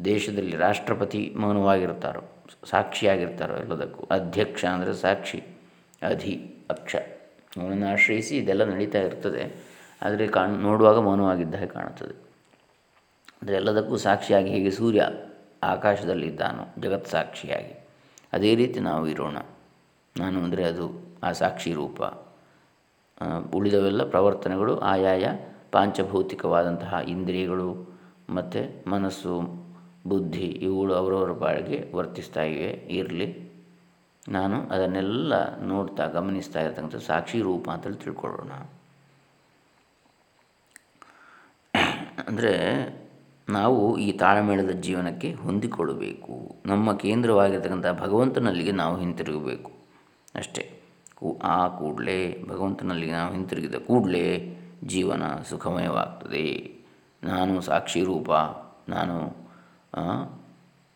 ದೇಶದಲ್ಲಿ ರಾಷ್ಟ್ರಪತಿ ಮೌನವಾಗಿರ್ತಾರೋ, ಸಾಕ್ಷಿಯಾಗಿರ್ತಾರೋ ಎಲ್ಲದಕ್ಕೂ, ಅಧ್ಯಕ್ಷ ಅಂದರೆ ಸಾಕ್ಷಿ, ಅಧಿ, ಅಕ್ಷ. ಅವನನ್ನು ಆಶ್ರಯಿಸಿ ಇದೆಲ್ಲ ನಡೀತಾ ಇರ್ತದೆ. ಆದರೆ ಕಾಣ್, ನೋಡುವಾಗ ಮೌನವಾಗಿದ್ದ ಹಾಗೆ ಕಾಣುತ್ತದೆ. ಅಂದರೆ ಎಲ್ಲದಕ್ಕೂ ಸಾಕ್ಷಿಯಾಗಿ ಹೇಗೆ ಸೂರ್ಯ ಆಕಾಶದಲ್ಲಿದ್ದಾನೋ, ಜಗತ್ ಸಾಕ್ಷಿಯಾಗಿ, ಅದೇ ರೀತಿ ನಾವು ಇರೋಣ. ನಾನು ಅಂದರೆ ಅದು ಆ ಸಾಕ್ಷಿ ರೂಪ. ಉಳಿದವೆಲ್ಲ ಪ್ರವರ್ತನೆಗಳು, ಆಯಾಯ, ಪಾಂಚಭೌತಿಕವಾದಂತಹ ಇಂದ್ರಿಯಗಳು, ಮತ್ತು ಮನಸ್ಸು, ಬುದ್ಧಿ, ಇವುಗಳು ಅವರವರ ಬಾಳಿಗೆ ವರ್ತಿಸ್ತಾ ಇವೆ, ಇರಲಿ. ನಾನು ಅದನ್ನೆಲ್ಲ ನೋಡ್ತಾ ಗಮನಿಸ್ತಾ ಇರತಕ್ಕಂಥ ಸಾಕ್ಷಿ ರೂಪ ಅಂತೇಳಿ ತಿಳ್ಕೊಳ್ಳೋಣ. ಅಂದರೆ ನಾವು ಈ ತಾಳಮೇಳದ ಜೀವನಕ್ಕೆ ಹೊಂದಿಕೊಳ್ಳಬೇಕು. ನಮ್ಮ ಕೇಂದ್ರವಾಗಿರ್ತಕ್ಕಂಥ ಭಗವಂತನಲ್ಲಿಗೆ ನಾವು ಹಿಂತಿರುಗಬೇಕು. ಅಷ್ಟೇ. ಕೂ ಆ ಕೂಡಲೇ ಭಗವಂತನಲ್ಲಿಗೆ ನಾವು ಹಿಂತಿರುಗಿದ ಕೂಡಲೇ ಜೀವನ ಸುಖಮಯವಾಗ್ತದೆ. ನಾನು ಸಾಕ್ಷಿ ರೂಪ, ನಾನು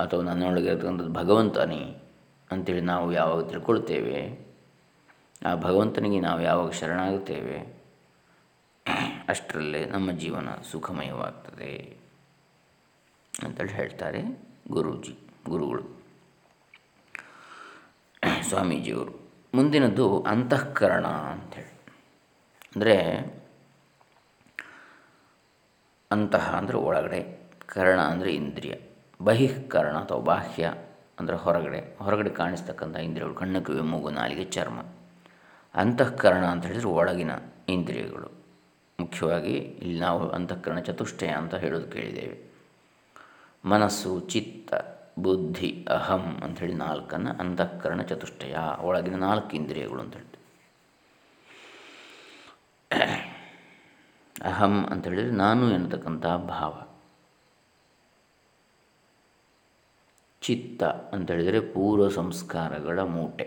ಅಥವಾ ನನ್ನೊಳಗೆ ಇರತಕ್ಕಂಥದ್ದು ಭಗವಂತನೇ ಅಂಥೇಳಿ ನಾವು ಯಾವಾಗ ತಿಳ್ಕೊಳ್ತೇವೆ, ಆ ಭಗವಂತನಿಗೆ ನಾವು ಯಾವಾಗ ಶರಣಾಗುತ್ತೇವೆ, ಅಷ್ಟರಲ್ಲೇ ನಮ್ಮ ಜೀವನ ಸುಖಮಯವಾಗ್ತದೆ ಅಂತೇಳಿ ಹೇಳ್ತಾರೆ ಗುರೂಜಿ, ಗುರುಗಳು. ಸ್ವಾಮೀಜಿಯವರು. ಮುಂದಿನದ್ದು ಅಂತಃಕರಣ ಅಂಥೇಳಿ ಅಂದರೆ ಅಂತಹ ಅಂದರೆ ಒಳಗಡೆ, ಕರಣ ಅಂದರೆ ಇಂದ್ರಿಯ, ಬಹಿಃಕರಣ ಅಥವಾ ಬಾಹ್ಯ. ಅಂದರೆ ಹೊರಗಡೆ ಹೊರಗಡೆ ಕಾಣಿಸ್ತಕ್ಕಂಥ ಇಂದ್ರಿಯಗಳು, ಕಣ್ಣು, ಕಿವಿ, ಮೂಗು, ನಾಲಿಗೆ, ಚರ್ಮ. ಅಂತಃಕರಣ ಅಂತ ಹೇಳಿದರೆ ಒಳಗಿನ ಇಂದ್ರಿಯಗಳು. ಮುಖ್ಯವಾಗಿ ಇಲ್ಲಿ ನಾವು ಅಂತಃಕರಣ ಚತುಷ್ಟಯ ಅಂತ ಹೇಳೋದು ಕೇಳಿದ್ದೇವೆ. ಮನಸ್ಸು, ಚಿತ್ತ, ಬುದ್ಧಿ, ಅಹಂ ಅಂಥೇಳಿ ನಾಲ್ಕನ್ನು ಅಂತಃಕರಣ ಚತುಷ್ಟಯ, ಒಳಗಿನ ನಾಲ್ಕು ಇಂದ್ರಿಯಗಳು ಅಂತ ಹೇಳ್ತೀವಿ ಅಹಂ ಅಂತ ಹೇಳಿದರೆ ನಾನು ಎನ್ನತಕ್ಕಂಥ ಭಾವ. ಚಿತ್ತ ಅಂತ ಹೇಳಿದರೆ ಪೂರ್ವ ಸಂಸ್ಕಾರಗಳ ಮೂಟೆ.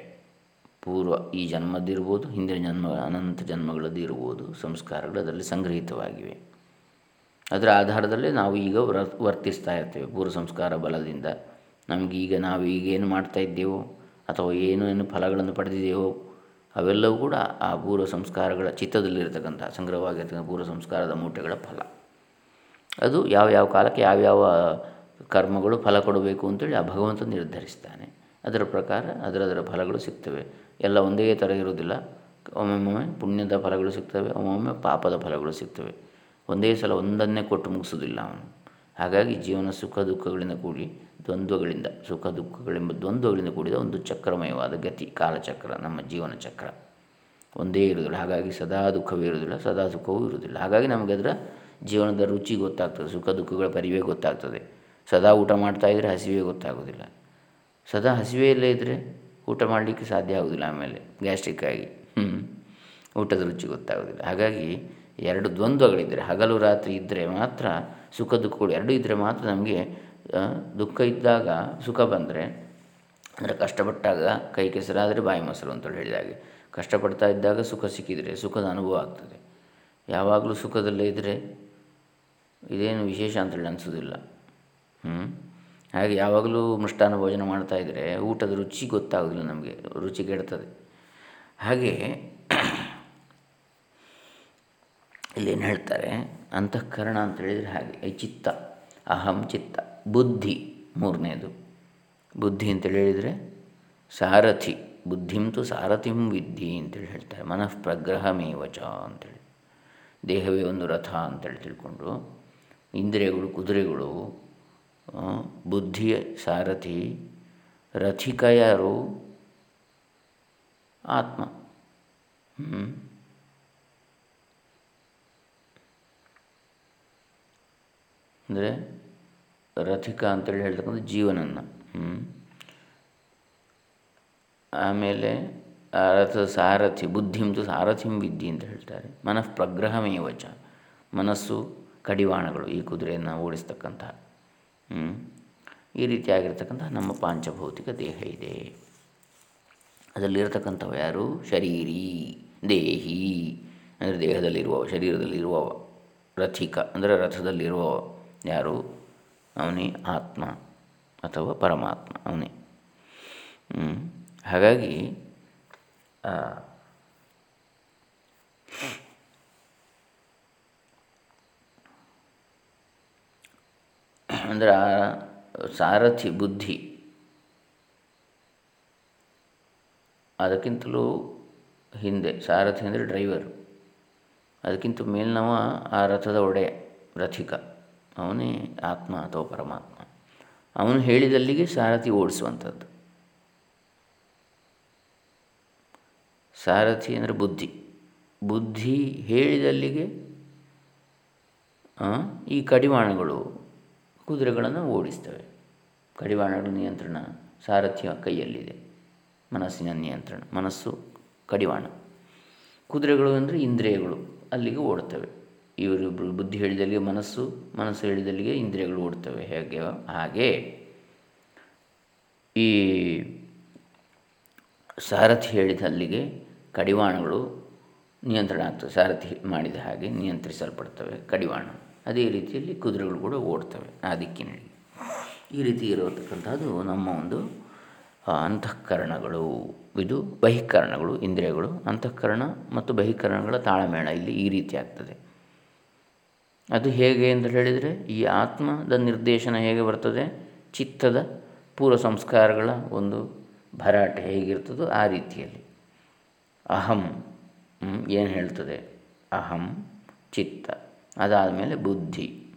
ಪೂರ್ವ ಈ ಜನ್ಮದ್ದಿರ್ಬೋದು ಹಿಂದಿನ ಜನ್ಮ, ಅನಂತ ಜನ್ಮಗಳದ್ದು ಇರ್ಬೋದು, ಸಂಸ್ಕಾರಗಳು ಅದರಲ್ಲಿ ಸಂಗ್ರಹಿತವಾಗಿವೆ. ಅದರ ಆಧಾರದಲ್ಲಿ ನಾವು ಈಗ ವರ್ತಿಸ್ತಾ ಇರ್ತೇವೆ ಪೂರ್ವ ಸಂಸ್ಕಾರ ಬಲದಿಂದ. ನಮಗೀಗ ನಾವು ಈಗೇನು ಮಾಡ್ತಾ ಇದ್ದೇವೋ ಅಥವಾ ಏನೇನು ಏನು ಫಲಗಳನ್ನು ಪಡೆದಿದ್ದೇವೋ ಅವೆಲ್ಲವೂ ಕೂಡ ಆ ಪೂರ್ವ ಸಂಸ್ಕಾರಗಳ ಚಿತ್ತದಲ್ಲಿರತಕ್ಕಂಥ, ಸಂಗ್ರಹವಾಗಿರ್ತಕ್ಕಂಥ ಪೂರ್ವ ಸಂಸ್ಕಾರದ ಮೂಟೆಗಳ ಫಲ. ಅದು ಯಾವ ಯಾವ ಕಾಲಕ್ಕೆ ಯಾವ್ಯಾವ ಕರ್ಮಗಳು ಫಲ ಕೊಡಬೇಕು ಅಂತೇಳಿ ಆ ಭಗವಂತ ನಿರ್ಧರಿಸ್ತಾನೆ. ಅದರ ಪ್ರಕಾರ ಅದರದರ ಫಲಗಳು ಸಿಗ್ತವೆ. ಎಲ್ಲ ಒಂದೇ ಥರ ಇರೋದಿಲ್ಲ ಒಮ್ಮೊಮ್ಮೆ ಪುಣ್ಯದ ಫಲಗಳು ಸಿಗ್ತವೆ, ಒಮ್ಮೊಮ್ಮೆ ಪಾಪದ ಫಲಗಳು ಸಿಗ್ತವೆ. ಒಂದೇ ಸಲ ಒಂದನ್ನೇ ಕೊಟ್ಟು ಮುಗಿಸೋದಿಲ್ಲ ಅವನು. ಹಾಗಾಗಿ ಜೀವನ ಸುಖ ದುಃಖಗಳಿಂದ ಕೂಡಿ, ದ್ವಂದ್ವಗಳಿಂದ, ಸುಖ ದುಃಖಗಳೆಂಬ ದ್ವಂದ್ವಗಳಿಂದ ಕೂಡಿದ ಒಂದು ಚಕ್ರಮಯವಾದ ಗತಿ, ಕಾಲಚಕ್ರ, ನಮ್ಮ ಜೀವನ ಚಕ್ರ. ಒಂದೇ ಇರುವುದಿಲ್ಲ. ಹಾಗಾಗಿ ಸದಾ ದುಃಖವೇ ಇರುವುದಿಲ್ಲ, ಸದಾ ಸುಖವೂ ಇರುವುದಿಲ್ಲ. ಹಾಗಾಗಿ ನಮಗೆ ಅದರ ಜೀವನದ ರುಚಿ ಗೊತ್ತಾಗ್ತದೆ, ಸುಖ ದುಃಖಗಳ ಪರಿವೇ ಗೊತ್ತಾಗ್ತದೆ. ಸದಾ ಊಟ ಮಾಡ್ತಾಯಿದ್ರೆ ಹಸಿವೆ ಗೊತ್ತಾಗೋದಿಲ್ಲ. ಸದಾ ಹಸಿವೆಯಲ್ಲೇ ಇದ್ದರೆ ಊಟ ಮಾಡಲಿಕ್ಕೆ ಸಾಧ್ಯ ಆಗೋದಿಲ್ಲ ಆಮೇಲೆ ಗ್ಯಾಸ್ಟ್ರಿಕ್ ಆಗಿ. ಊಟದ ರುಚಿ ಗೊತ್ತಾಗೋದಿಲ್ಲ. ಹಾಗಾಗಿ ಎರಡು ದ್ವಂದ್ವಗಳಿದ್ದರೆ ಹಗಲು ರಾತ್ರಿ ಇದ್ದರೆ ಮಾತ್ರ ಸುಖ ದುಃಖಗಳು ಎರಡೂ ಇದ್ದರೆ ಮಾತ್ರ ನಮಗೆ ದುಃಖ ಇದ್ದಾಗ ಸುಖ ಬಂದರೆ, ಅಂದರೆ ಕಷ್ಟಪಟ್ಟಾಗ ಕೈ ಕೆಸರಾದರೆ ಬಾಯಿ ಮೊಸರು ಅಂತೇಳಿ ಹೇಳಿದಾಗೆ ಕಷ್ಟಪಡ್ತಾ ಇದ್ದಾಗ ಸುಖ ಸಿಕ್ಕಿದರೆ ಸುಖದ ಅನುಭವ ಆಗ್ತದೆ. ಯಾವಾಗಲೂ ಸುಖದಲ್ಲೇ ಇದ್ದರೆ ಇದೇನು ವಿಶೇಷ ಅಂತೇಳಿ ಅನಿಸೋದಿಲ್ಲ. ಹಾಗೆ ಯಾವಾಗಲೂ ಮೃಷ್ಟಾನ್ನ ಭೋಜನ ಮಾಡ್ತಾಯಿದ್ರೆ ಊಟದ ರುಚಿ ಗೊತ್ತಾಗೋದಿಲ್ಲ ನಮಗೆ, ರುಚಿ ಕೆಡ್ತದೆ. ಹಾಗೆ ಇಲ್ಲೇನು ಹೇಳ್ತಾರೆ, ಅಂತಃಕರಣ ಅಂತ ಹೇಳಿದರೆ ಹಾಗೆ ಚಿತ್ತ, ಅಹಂ ಚಿತ್ತ, ಬುದ್ಧಿ ಮೂರನೇದು. ಬುದ್ಧಿ ಅಂತೇಳಿ ಹೇಳಿದರೆ ಸಾರಥಿ ಬುದ್ಧಿಂತು ಸಾರಥಿಂ ವಿದ್ಧಿ ಅಂತೇಳಿ ಹೇಳ್ತಾರೆ ಮನಃ ಪ್ರಗ್ರಹಮೇವಚ ಅಂತೇಳಿ ದೇಹವೇ ಒಂದು ರಥ ಅಂತೇಳಿ ತಿಳ್ಕೊಂಡು, ಇಂದ್ರಿಯಗಳು, ಕುದುರೆಗಳು ಬುದ್ಧಿಯ ಸಾರಥಿ ರಥಿಕ ಯಾರು ಆತ್ಮ ಅಂದರೆ ರಥಿಕ ಅಂತೇಳಿ ಹೇಳ್ತಕ್ಕಂಥ ಜೀವನನ್ನು. ಆಮೇಲೆ ರಥ ಸಾರಥಿ ಬುದ್ಧಿಂತು ಸಾರಥಿಂ ವಿದ್ಯೆ ಅಂತ ಹೇಳ್ತಾರೆ. ಮನಃ ಪ್ರಗ್ರಹಮೇವಚ ಮನಸ್ಸು ಕಡಿವಾಣಗಳು, ಈ ಕುದುರೆಯನ್ನು ಓಡಿಸ್ತಕ್ಕಂತಹ. ಈ ರೀತಿಯಾಗಿರ್ತಕ್ಕಂಥ ನಮ್ಮ ಪಾಂಚಭೌತಿಕ ದೇಹ ಇದೆ. ಅದರಲ್ಲಿರತಕ್ಕಂಥವು ಯಾರು? ಶರೀರಿ, ದೇಹಿ, ಅಂದರೆ ದೇಹದಲ್ಲಿರುವವ ಶರೀರದಲ್ಲಿರುವ ರಥಿಕ, ಅಂದರೆ ರಥದಲ್ಲಿರುವ ಯಾರು? ಅವನೇ ಆತ್ಮ ಅಥವಾ ಪರಮಾತ್ಮ, ಅವನೇ. ಹಾಗಾಗಿ ಅಂದರೆ ಆ ಸಾರಥಿ ಬುದ್ಧಿ. ಅದಕ್ಕಿಂತಲೂ ಹಿಂದೆ, ಸಾರಥಿ ಅಂದರೆ ಡ್ರೈವರ್ ಅದಕ್ಕಿಂತ ಮೇಲ್ನವ ಆ ರಥದ ಒಡೆ, ರಥಿಕ. ಅವನೇ ಆತ್ಮ ಅಥವಾ ಪರಮಾತ್ಮ. ಅವನು ಹೇಳಿದಲ್ಲಿಗೆ ಸಾರಥಿ ಓಡಿಸುವಂಥದ್ದು. ಸಾರಥಿ ಅಂದರೆ ಬುದ್ಧಿ. ಬುದ್ಧಿ ಹೇಳಿದಲ್ಲಿಗೆ ಈ ಕಡಿವಾಣಗಳು ಕುದುರೆಗಳನ್ನು ಓಡಿಸ್ತವೆ. ಕಡಿವಾಣಗಳ ನಿಯಂತ್ರಣ ಸಾರಥ್ಯ ಕೈಯಲ್ಲಿದೆ. ಮನಸ್ಸಿನ ನಿಯಂತ್ರಣ, ಮನಸ್ಸು ಕಡಿವಾಣ. ಕುದುರೆಗಳು ಅಂದರೆ ಇಂದ್ರಿಯಗಳು, ಅಲ್ಲಿಗೆ ಓಡ್ತವೆ ಇವರು ಬುದ್ಧಿ ಹೇಳಿದಲ್ಲಿಗೆ ಮನಸ್ಸು ಮನಸ್ಸು ಹೇಳಿದಲ್ಲಿಗೆ ಇಂದ್ರಿಯಗಳು ಓಡ್ತವೆ ಹೇಗೆ? ಹಾಗೆ. ಈ ಸಾರಥಿ ಹೇಳಿದಲ್ಲಿಗೆ ಕಡಿವಾಣಗಳು ನಿಯಂತ್ರಣ ಆಗ್ತವೆ. ಸಾರಥಿ ಮಾಡಿದ ಹಾಗೆ ನಿಯಂತ್ರಿಸಲ್ಪಡ್ತವೆ ಕಡಿವಾಣ. ಅದೇ ರೀತಿಯಲ್ಲಿ ಕುದುರೆಗಳು ಕೂಡ ಓಡ್ತವೆ ಆ ದಿಕ್ಕಿನಲ್ಲಿ ಈ ರೀತಿ ಇರತಕ್ಕಂಥದ್ದು ನಮ್ಮ ಒಂದು ಅಂತಃಕರಣಗಳು. ಇದು ಬಹಿಕರಣಗಳು, ಇಂದ್ರಿಯಗಳು. ಅಂತಃಕರಣ ಮತ್ತು ಬಹಿಕರಣಗಳ ತಾಳಮೇಳ ಇಲ್ಲಿ ಈ ರೀತಿ ಆಗ್ತದೆ. ಅದು ಹೇಗೆ ಅಂತ ಹೇಳಿದರೆ, ಈ ಆತ್ಮದ ನಿರ್ದೇಶನ ಹೇಗೆ ಬರ್ತದೆ? ಚಿತ್ತದ ಪೂರ್ವ ಸಂಸ್ಕಾರಗಳ ಒಂದು ಭರಾಟೆ ಹೇಗಿರ್ತದೋ ಆ ರೀತಿಯಲ್ಲಿ. ಅಹಂ ಏನು ಹೇಳ್ತದೆ? ಅಹಂ ಚಿತ್ತ. ಅದಾದಮೇಲೆ ಬುದ್ಧಿ,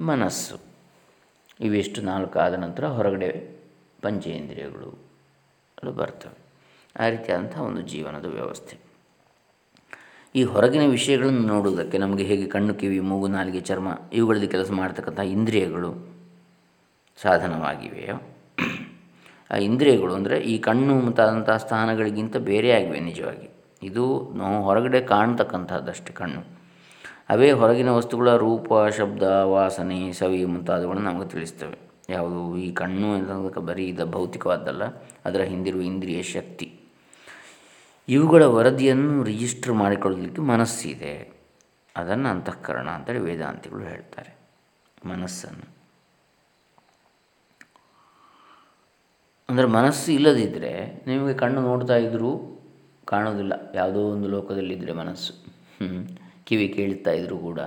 ಮನಸ್ಸು. ಇವೆಷ್ಟು ನಾಲ್ಕು ಆದ ನಂತರ ಹೊರಗಡೆ ಪಂಚೇಂದ್ರಿಯಗಳು ಬರ್ತವೆ. ಆ ರೀತಿಯಾದಂಥ ಒಂದು ಜೀವನದ ವ್ಯವಸ್ಥೆ. ಈ ಹೊರಗಿನ ವಿಷಯಗಳನ್ನು ನೋಡುವುದಕ್ಕೆ ನಮಗೆ ಹೇಗೆ ಕಣ್ಣು, ಕಿವಿ, ಮೂಗು, ನಾಲಿಗೆ, ಚರ್ಮ ಇವುಗಳಲ್ಲಿ ಕೆಲಸ ಮಾಡ್ತಕ್ಕಂಥ ಇಂದ್ರಿಯಗಳು ಸಾಧನವಾಗಿವೆಯೋ, ಆ ಇಂದ್ರಿಯಗಳು ಅಂದರೆ ಈ ಕಣ್ಣು ಮುಂತಾದಂಥ ಸ್ಥಾನಗಳಿಗಿಂತ ಬೇರೆಯಾಗಿವೆ ನಿಜವಾಗಿ. ಇದು ನಾವು ಹೊರಗಡೆ ಕಾಣ್ತಕ್ಕಂಥದ್ದಷ್ಟೇ ಕಣ್ಣು. ಅವೇ ಹೊರಗಿನ ವಸ್ತುಗಳ ರೂಪ, ಶಬ್ದ, ವಾಸನೆ, ಸವಿ ಮುಂತಾದವುಗಳನ್ನು ನಮಗೆ ತಿಳಿಸ್ತವೆ. ಯಾವುದು ಈ ಕಣ್ಣು ಎನ್ನುವುದಕ್ಕೆ ಬರೀ ಇದು ಭೌತಿಕವಾದ್ದಲ್ಲ, ಅದರ ಹಿಂದಿರುವ ಇಂದ್ರಿಯ ಶಕ್ತಿ. ಇವುಗಳ ವರದಿಯನ್ನು ರಿಜಿಸ್ಟರ್ ಮಾಡಿಕೊಳ್ಳಲಿಕ್ಕೆ ಮನಸ್ಸಿದೆ. ಅದನ್ನು ಅಂತಃಕರಣ ಅಂತೇಳಿ ವೇದಾಂತಿಗಳು ಹೇಳ್ತಾರೆ. ಮನಸ್ಸನ್ನು. ಅಂದರೆ ಮನಸ್ಸು ಇಲ್ಲದಿದ್ದರೆ ನಿಮಗೆ ಕಣ್ಣು ನೋಡ್ತಾ ಇದ್ದರೂ ಕಾಣೋದಿಲ್ಲ ಯಾವುದೋ ಒಂದು ಲೋಕದಲ್ಲಿದ್ದರೆ ಮನಸ್ಸು. ಕಿವಿ ಕೇಳ್ತಾ ಇದ್ದರೂ ಕೂಡ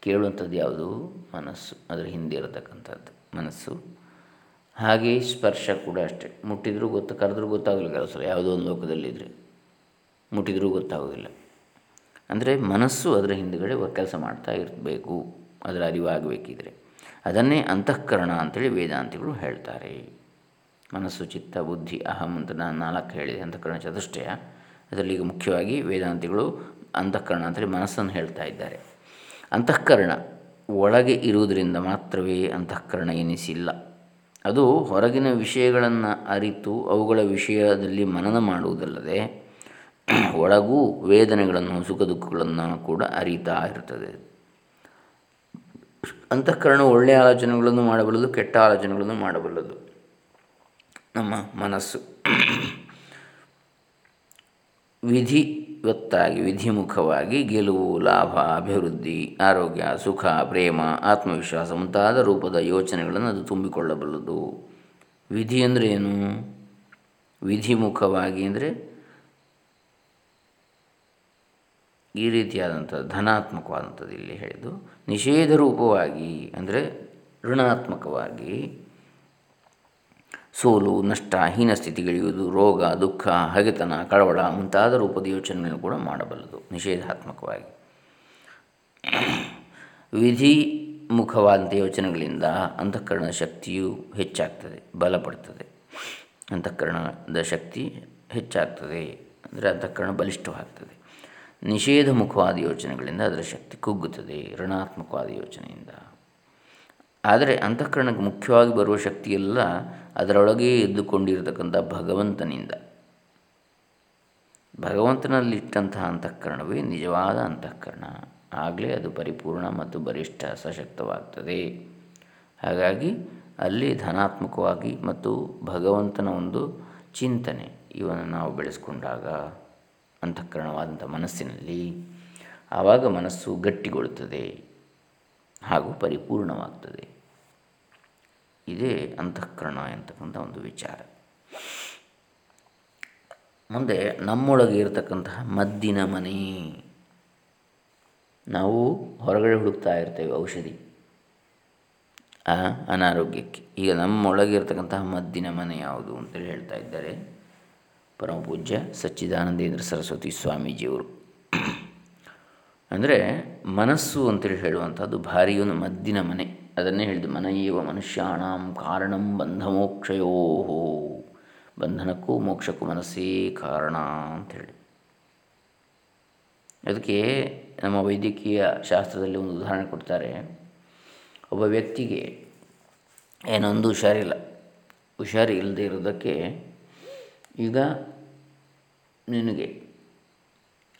ಕೇಳುವಂಥದ್ದು ಯಾವುದು? ಮನಸ್ಸು. ಅದರ ಹಿಂದೆ ಇರತಕ್ಕಂಥದ್ದು. ಮನಸ್ಸು. ಹಾಗೆ ಸ್ಪರ್ಶ ಕೂಡ ಅಷ್ಟೇ. ಮುಟ್ಟಿದರೂ ಗೊತ್ತು, ಕರೆದ್ರೂ ಗೊತ್ತಾಗಲಿಲ್ಲ ಕೆಲಸ ಯಾವುದೋ ಒಂದು ಲೋಕದಲ್ಲಿದ್ದರೆ ಮುಟ್ಟಿದರೂ ಗೊತ್ತಾಗೋದಿಲ್ಲ. ಅಂದರೆ ಮನಸ್ಸು ಅದರ ಹಿಂದುಗಡೆ ಕೆಲಸ ಮಾಡ್ತಾ ಇರಬೇಕು. ಅದರ ಅರಿವಾಗಬೇಕಿದ್ರೆ. ಅದನ್ನೇ ಅಂತಃಕರಣ ಅಂತೇಳಿ ವೇದಾಂತಿಗಳು ಹೇಳ್ತಾರೆ. ಮನಸ್ಸು, ಚಿತ್ತ, ಬುದ್ಧಿ, ಅಹಂ ಅಂತ ನಾನು ನಾಲ್ಕು ಹೇಳಿದೆ. ಅಂತಃಕರಣ ಚತುಷ್ಟಯ. ಅದರಲ್ಲಿ ಈಗ ಮುಖ್ಯವಾಗಿ ವೇದಾಂತಿಗಳು ಅಂತಃಕರಣ ಅಂದರೆ ಮನಸ್ಸನ್ನು ಹೇಳ್ತಾ ಇದ್ದಾರೆ. ಅಂತಃಕರಣ ಒಳಗೆ ಇರುವುದರಿಂದ ಮಾತ್ರವೇ ಅಂತಃಕರಣ ಎನಿಸಿಲ್ಲ. ಅದು ಹೊರಗಿನ ವಿಷಯಗಳನ್ನು ಅರಿತು ಅವುಗಳ ವಿಷಯದಲ್ಲಿ ಮನನ ಮಾಡುವುದಲ್ಲದೆ ಒಳಗೂ ವೇದನೆಗಳನ್ನು ಸುಖ ದುಃಖಗಳನ್ನು ಕೂಡ ಅರಿತಾ ಇರ್ತದೆ. ಅಂತಃಕರಣ ಒಳ್ಳೆಯ ಆಲೋಚನೆಗಳನ್ನು ಮಾಡಬಲ್ಲದು, ಕೆಟ್ಟ ಆಲೋಚನೆಗಳನ್ನು ಮಾಡಬಲ್ಲದು. ನಮ್ಮ ಮನಸ್ಸು ವಿಧಿವತ್ತಾಗಿ ವಿಧಿಮುಖವಾಗಿ ಗೆಲುವು, ಲಾಭ, ಅಭಿವೃದ್ಧಿ, ಆರೋಗ್ಯ, ಸುಖ, ಪ್ರೇಮ, ಆತ್ಮವಿಶ್ವಾಸ ಮುಂತಾದ ರೂಪದ ಯೋಚನೆಗಳನ್ನು ಅದು ತುಂಬಿಕೊಳ್ಳಬಲ್ಲದು. ವಿಧಿ ಅಂದರೆ ಏನು? ವಿಧಿಮುಖವಾಗಿ ಅಂದರೆ ಈ ರೀತಿಯಾದಂಥ ಧನಾತ್ಮಕವಾದಂಥದ್ದು ಇಲ್ಲಿ ಹೇಳಿದ್ದು. ನಿಷೇಧ ರೂಪವಾಗಿ ಅಂದರೆ ಋಣಾತ್ಮಕವಾಗಿ ಸೋಲು, ನಷ್ಟ, ಹೀನ ಸ್ಥಿತಿಗಿಳಿಯುವುದು ರೋಗ, ದುಃಖ, ಹಗೆತನ, ಕಳವಳ ಮುಂತಾದ ರೂಪದ ಯೋಚನೆಯನ್ನು ಕೂಡ ಮಾಡಬಲ್ಲದು, ನಿಷೇಧಾತ್ಮಕವಾಗಿ. ವಿಧಿ ಮುಖವಾದಂಥ ಯೋಚನೆಗಳಿಂದ ಅಂತಃಕರಣದ ಶಕ್ತಿಯು ಹೆಚ್ಚಾಗ್ತದೆ, ಬಲಪಡ್ತದೆ. ಅಂತಃಕರಣದ ಶಕ್ತಿ ಹೆಚ್ಚಾಗ್ತದೆ, ಅಂದರೆ ಅಂತಃಕರಣ ಬಲಿಷ್ಠವಾಗ್ತದೆ. ನಿಷೇಧ ಮುಖವಾದ ಯೋಚನೆಗಳಿಂದ ಅದರ ಶಕ್ತಿ ಕುಗ್ಗುತ್ತದೆ, ಋಣಾತ್ಮಕವಾದ ಯೋಚನೆಯಿಂದ. ಆದರೆ ಅಂತಃಕರಣಕ್ಕೆ ಮುಖ್ಯವಾಗಿ ಬರುವ ಶಕ್ತಿಯೆಲ್ಲ ಅದರೊಳಗೆ ಎದ್ದುಕೊಂಡಿರತಕ್ಕಂಥ ಭಗವಂತನಿಂದ. ಭಗವಂತನಲ್ಲಿಟ್ಟಂತಹ ಅಂತಃಕರಣವೇ ನಿಜವಾದ ಅಂತಃಕರಣ. ಆಗಲೇ ಅದು ಪರಿಪೂರ್ಣ ಮತ್ತು ಬಲಿಷ್ಠ ಸಶಕ್ತವಾಗ್ತದೆ. ಹಾಗಾಗಿ ಅಲ್ಲಿ ಧನಾತ್ಮಕವಾಗಿ ಮತ್ತು ಭಗವಂತನ ಒಂದು ಚಿಂತನೆ ಇವನ್ನು ನಾವು ಬೆಳೆಸ್ಕೊಂಡಾಗ ಅಂತಃಕರಣವಾದಂಥ ಮನಸ್ಸಿನಲ್ಲಿ ಆವಾಗ ಮನಸ್ಸು ಗಟ್ಟಿಗೊಳ್ಳುತ್ತದೆ ಹಾಗೂ ಪರಿಪೂರ್ಣವಾಗ್ತದೆ. ಇದೇ ಅಂತಃಕರಣ ಎಂತಕ್ಕಂಥ ಒಂದು ವಿಚಾರ. ಮುಂದೆ ನಮ್ಮೊಳಗೆ ಇರತಕ್ಕಂತಹ ಮದ್ದಿನ ಮನೆ. ನಾವು ಹೊರಗಡೆ ಹುಡುಕ್ತಾ ಇರ್ತೇವೆ ಔಷಧಿ. ಆ, ಅನಾರೋಗ್ಯಕ್ಕೆ. ಈಗ ನಮ್ಮೊಳಗೆ ಇರತಕ್ಕಂತಹ ಮದ್ದಿನ ಮನೆ ಯಾವುದು ಅಂತೇಳಿ ಹೇಳ್ತಾ ಇದ್ದಾರೆ ಪರಮಪೂಜ್ಯ ಸಚ್ಚಿದಾನಂದೇಂದ್ರ ಸರಸ್ವತಿ ಸ್ವಾಮೀಜಿಯವರು. ಅಂದರೆ ಮನಸ್ಸು ಅಂತೇಳಿ ಹೇಳುವಂಥದ್ದು ಭಾರಿ ಒಂದು ಮದ್ದಿನ ಮನೆ. ಅದನ್ನೇ ಹೇಳಿದ್ದು ಮನೆಯವ ಮನುಷ್ಯಾಣಂ ಕಾರಣಂ ಬಂಧ ಮೋಕ್ಷಯೋ ಬಂಧನಕ್ಕೂ ಮೋಕ್ಷಕ್ಕೂ ಮನಸ್ಸೇ ಕಾರಣ ಅಂಥೇಳಿ ಅದಕ್ಕೆ ನಮ್ಮ ವೈದ್ಯಕೀಯ ಶಾಸ್ತ್ರದಲ್ಲಿ ಒಂದು ಉದಾಹರಣೆ ಕೊಡ್ತಾರೆ. ಒಬ್ಬ ವ್ಯಕ್ತಿಗೆ ಏನೊಂದು ಹುಷಾರಿಲ್ಲ. ಹುಷಾರಿ ಇಲ್ಲದೆ ಇರೋದಕ್ಕೆ ಈಗ ನಿನಗೆ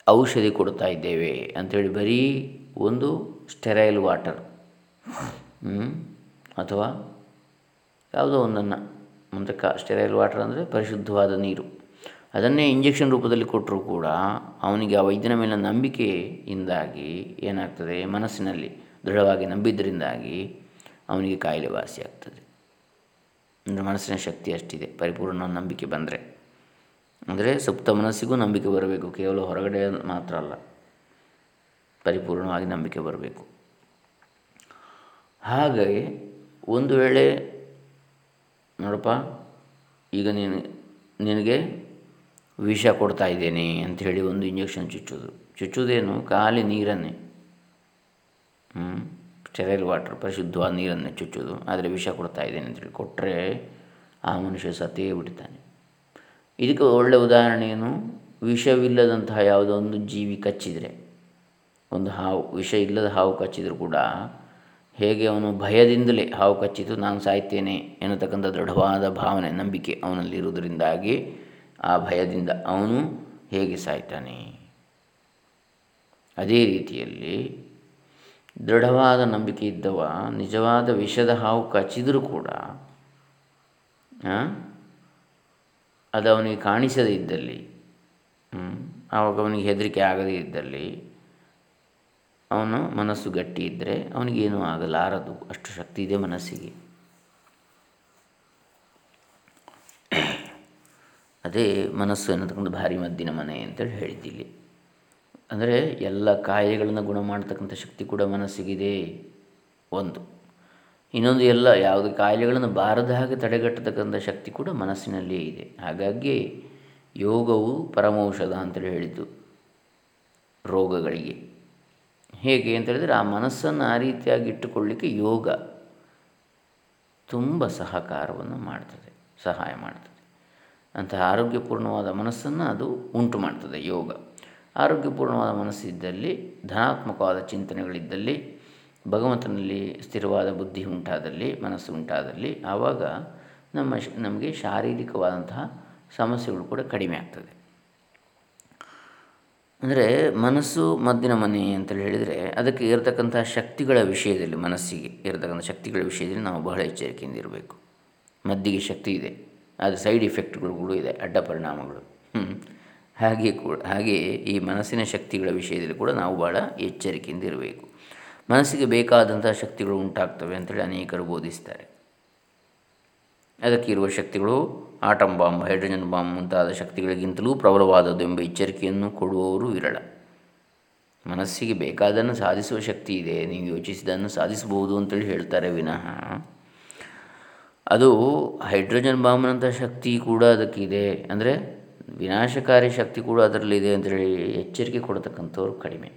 ಔಷಧಿ ಕೊಡ್ತಾ ಇದ್ದೇವೆ ಅಂಥೇಳಿ ಬರೀ ಒಂದು ಸ್ಟೆರೈಲ್ ವಾಟರ್. ಅಥವಾ ಯಾವುದೋ ಒಂದನ್ನು ಅಂದರೆ ಕ ಸ್ಟೆರೈಲ್ ವಾಟರ್ ಅಂದರೆ ಪರಿಶುದ್ಧವಾದ ನೀರು. ಅದನ್ನೇ ಇಂಜೆಕ್ಷನ್ ರೂಪದಲ್ಲಿ ಕೊಟ್ಟರೂ ಕೂಡ ಅವನಿಗೆ ಆ ವೈದ್ಯನ ಮೇಲಿನ ನಂಬಿಕೆಯಿಂದಾಗಿ ಏನಾಗ್ತದೆ? ಮನಸ್ಸಿನಲ್ಲಿ ದೃಢವಾಗಿ ನಂಬಿದ್ದರಿಂದಾಗಿ ಅವನಿಗೆ ಕಾಯಿಲೆ ವಾಸಿಯಾಗ್ತದೆ ಅಂದರೆ ಮನಸ್ಸಿನ ಶಕ್ತಿ ಅಷ್ಟಿದೆ, ಪರಿಪೂರ್ಣ ನಂಬಿಕೆ ಬಂದರೆ. ಅಂದರೆ ಸುಪ್ತ ಮನಸ್ಸಿಗೂ ನಂಬಿಕೆ ಬರಬೇಕು, ಕೇವಲ ಹೊರಗಡೆ ಮಾತ್ರ ಅಲ್ಲ, ಪರಿಪೂರ್ಣವಾಗಿ ನಂಬಿಕೆ ಬರಬೇಕು. ಹಾಗಾಗಿ ಒಂದು ವೇಳೆ, ನೋಡಪ್ಪ, ಈಗ ನೀನು, ನಿನಗೆ ವಿಷ ಕೊಡ್ತಾ ಇದ್ದೇನೆ ಅಂಥೇಳಿ ಒಂದು ಇಂಜೆಕ್ಷನ್ ಚುಚ್ಚೋದು. ಚುಚ್ಚೋದೇನು? ಖಾಲಿ ನೀರನ್ನೇ. ಹ್ಞೂ ಸ್ಟೆರೈಲ್ ವಾಟರ್ ಪರಿಶುದ್ಧವಾದ ನೀರನ್ನೇ ಚುಚ್ಚೋದು. ಆದರೆ ವಿಷ ಕೊಡ್ತಾ ಇದ್ದೇನೆ ಅಂತೇಳಿ ಕೊಟ್ಟರೆ ಆ ಮನುಷ್ಯ ಸತ್ತೇ ಬಿಡ್ತಾನೆ. ಇದಕ್ಕೆ ಒಳ್ಳೆಯ ಉದಾಹರಣೆ ಏನು? ವಿಷವಿಲ್ಲದಂತಹ ಯಾವುದೋ ಒಂದು ಜೀವಿ ಕಚ್ಚಿದರೆ, ಒಂದು ಹಾವು, ವಿಷ ಇಲ್ಲದ ಹಾವು ಕಚ್ಚಿದರೂ ಕೂಡ ಹೇಗೆ ಅವನು ಭಯದಿಂದಲೇ ಹಾವು ಕಚ್ಚಿತು, ನಾನು ಸಾಯ್ತೇನೆ ಎನ್ನತಕ್ಕಂಥ ದೃಢವಾದ ಭಾವನೆ, ನಂಬಿಕೆ ಅವನಲ್ಲಿರುವುದರಿಂದಾಗಿ ಆ ಭಯದಿಂದ ಅವನು ಹೇಗೆ ಸಾಯ್ತಾನೆ ಅದೇ ರೀತಿಯಲ್ಲಿ ದೃಢವಾದ ನಂಬಿಕೆ ಇದ್ದವ, ನಿಜವಾದ ವಿಷದ ಹಾವು ಕಚ್ಚಿದರೂ ಕೂಡ ಅದು ಅವನಿಗೆ ಕಾಣಿಸದೇ ಇದ್ದಲ್ಲಿ ಆವಾಗ ಅವನಿಗೆ ಹೆದರಿಕೆ ಆಗದೇ ಇದ್ದಲ್ಲಿ ಅವನು ಮನಸ್ಸು ಗಟ್ಟಿ ಇದ್ದರೆ ಅವನಿಗೇನೂ ಆಗಲಾರದು. ಅಷ್ಟು ಶಕ್ತಿ ಇದೆ ಮನಸ್ಸಿಗೆ. ಅದೇ ಮನಸ್ಸು ಅನ್ನತಕ್ಕಂಥ ಭಾರಿ ಮದ್ದಿನ ಮನೆ ಅಂತೇಳಿ ಹೇಳಿದ್ದಿಲ್ಲಿ. ಅಂದರೆ ಎಲ್ಲ ಕಾಯಿಲೆಗಳನ್ನು ಗುಣ ಮಾಡತಕ್ಕಂಥ ಶಕ್ತಿ ಕೂಡ ಮನಸ್ಸಿಗಿದೆ. ಒಂದು. ಇನ್ನೊಂದು ಎಲ್ಲ ಯಾವುದೇ ಕಾಯಿಲೆಗಳನ್ನು ಬಾರದ ಹಾಗೆ ತಡೆಗಟ್ಟತಕ್ಕಂಥ ಶಕ್ತಿ ಕೂಡ ಮನಸ್ಸಿನಲ್ಲಿಯೇ ಇದೆ. ಹಾಗಾಗಿ ಯೋಗವು ಪರಮೌಷಧ ಅಂತೇಳಿ ಹೇಳಿದ್ದು ರೋಗಗಳಿಗೆ. ಹೇಗೆ ಅಂತ ಹೇಳಿದರೆ ಆ ಮನಸ್ಸನ್ನು ಆ ರೀತಿಯಾಗಿ ಇಟ್ಟುಕೊಳ್ಳಿಕ್ಕೆ ಯೋಗ ತುಂಬ ಸಹಕಾರವನ್ನು ಮಾಡ್ತದೆ, ಸಹಾಯ ಮಾಡ್ತದೆ. ಅಂತಹ ಆರೋಗ್ಯಪೂರ್ಣವಾದ ಮನಸ್ಸನ್ನು ಅದು ಉಂಟು ಮಾಡ್ತದೆ ಯೋಗ. ಆರೋಗ್ಯಪೂರ್ಣವಾದ ಮನಸ್ಸಿದ್ದಲ್ಲಿ, ಧನಾತ್ಮಕವಾದ ಚಿಂತನೆಗಳಿದ್ದಲ್ಲಿ, ಭಗವಂತನಲ್ಲಿ ಸ್ಥಿರವಾದ ಬುದ್ಧಿ ಉಂಟಾದಲ್ಲಿ, ಮನಸ್ಸು ಉಂಟಾದಲ್ಲಿ, ಆವಾಗ ನಮ್ಮ ನಮಗೆ ಶಾರೀರಿಕವಾದಂತಹ ಸಮಸ್ಯೆಗಳು ಕೂಡ ಕಡಿಮೆ ಆಗ್ತದೆ. ಅಂದರೆ ಮನಸ್ಸು, ಮದ್ದಿನ ಮನೆ ಅಂತೇಳಿ ಹೇಳಿದರೆ ಅದಕ್ಕೆ ಇರತಕ್ಕಂಥ ಶಕ್ತಿಗಳ ವಿಷಯದಲ್ಲಿ, ಮನಸ್ಸಿಗೆ ಇರತಕ್ಕಂಥ ಶಕ್ತಿಗಳ ವಿಷಯದಲ್ಲಿ ನಾವು ಬಹಳ ಎಚ್ಚರಿಕೆಯಿಂದ ಇರಬೇಕು. ಮದ್ದಿಗೆ ಶಕ್ತಿ ಇದೆ, ಅದು ಸೈಡ್ ಇಫೆಕ್ಟ್ಗಳು ಕೂಡ ಇದೆ, ಅಡ್ಡ ಪರಿಣಾಮಗಳು. ಹಾಗೆ ಕೂಡ ಹಾಗೆಯೇ ಈ ಮನಸ್ಸಿನ ಶಕ್ತಿಗಳ ವಿಷಯದಲ್ಲಿ ಕೂಡ ನಾವು ಭಾಳ ಎಚ್ಚರಿಕೆಯಿಂದ ಇರಬೇಕು. ಮನಸ್ಸಿಗೆ ಬೇಕಾದಂಥ ಶಕ್ತಿಗಳು ಉಂಟಾಗ್ತವೆ ಅಂತೇಳಿ ಅನೇಕರು ಬೋಧಿಸ್ತಾರೆ. ಅದಕ್ಕೆ ಇರುವ ಶಕ್ತಿಗಳು ಆಟಮ್ ಬಾಂಬ್, ಹೈಡ್ರೋಜನ್ ಬಾಂಬ್ ಮುಂತಾದ ಶಕ್ತಿಗಳಿಗಿಂತಲೂ ಪ್ರಬಲವಾದದ್ದು ಎಂಬ ಎಚ್ಚರಿಕೆಯನ್ನು ಕೊಡುವವರು ವಿರಳ. ಮನಸ್ಸಿಗೆ ಬೇಕಾದನ್ನು ಸಾಧಿಸುವ ಶಕ್ತಿ ಇದೆ. ನೀವು ಯೋಚಿಸಿದನ್ನು ಸಾಧಿಸಬಹುದು ಅಂತೇಳಿ ಹೇಳ್ತಾರೆ ವಿನಃ. ಅದು ಹೈಡ್ರೋಜನ್ ಬಾಂಬ್ನಂಥ ಶಕ್ತಿ ಕೂಡ ಅದಕ್ಕಿದೆ. ಅಂದರೆ ವಿನಾಶಕಾರಿ ಶಕ್ತಿ ಕೂಡ ಅದರಲ್ಲಿದೆ ಅಂತೇಳಿ ಎಚ್ಚರಿಕೆ ಕೊಡತಕ್ಕಂಥವ್ರು ಕಡಿಮೆ.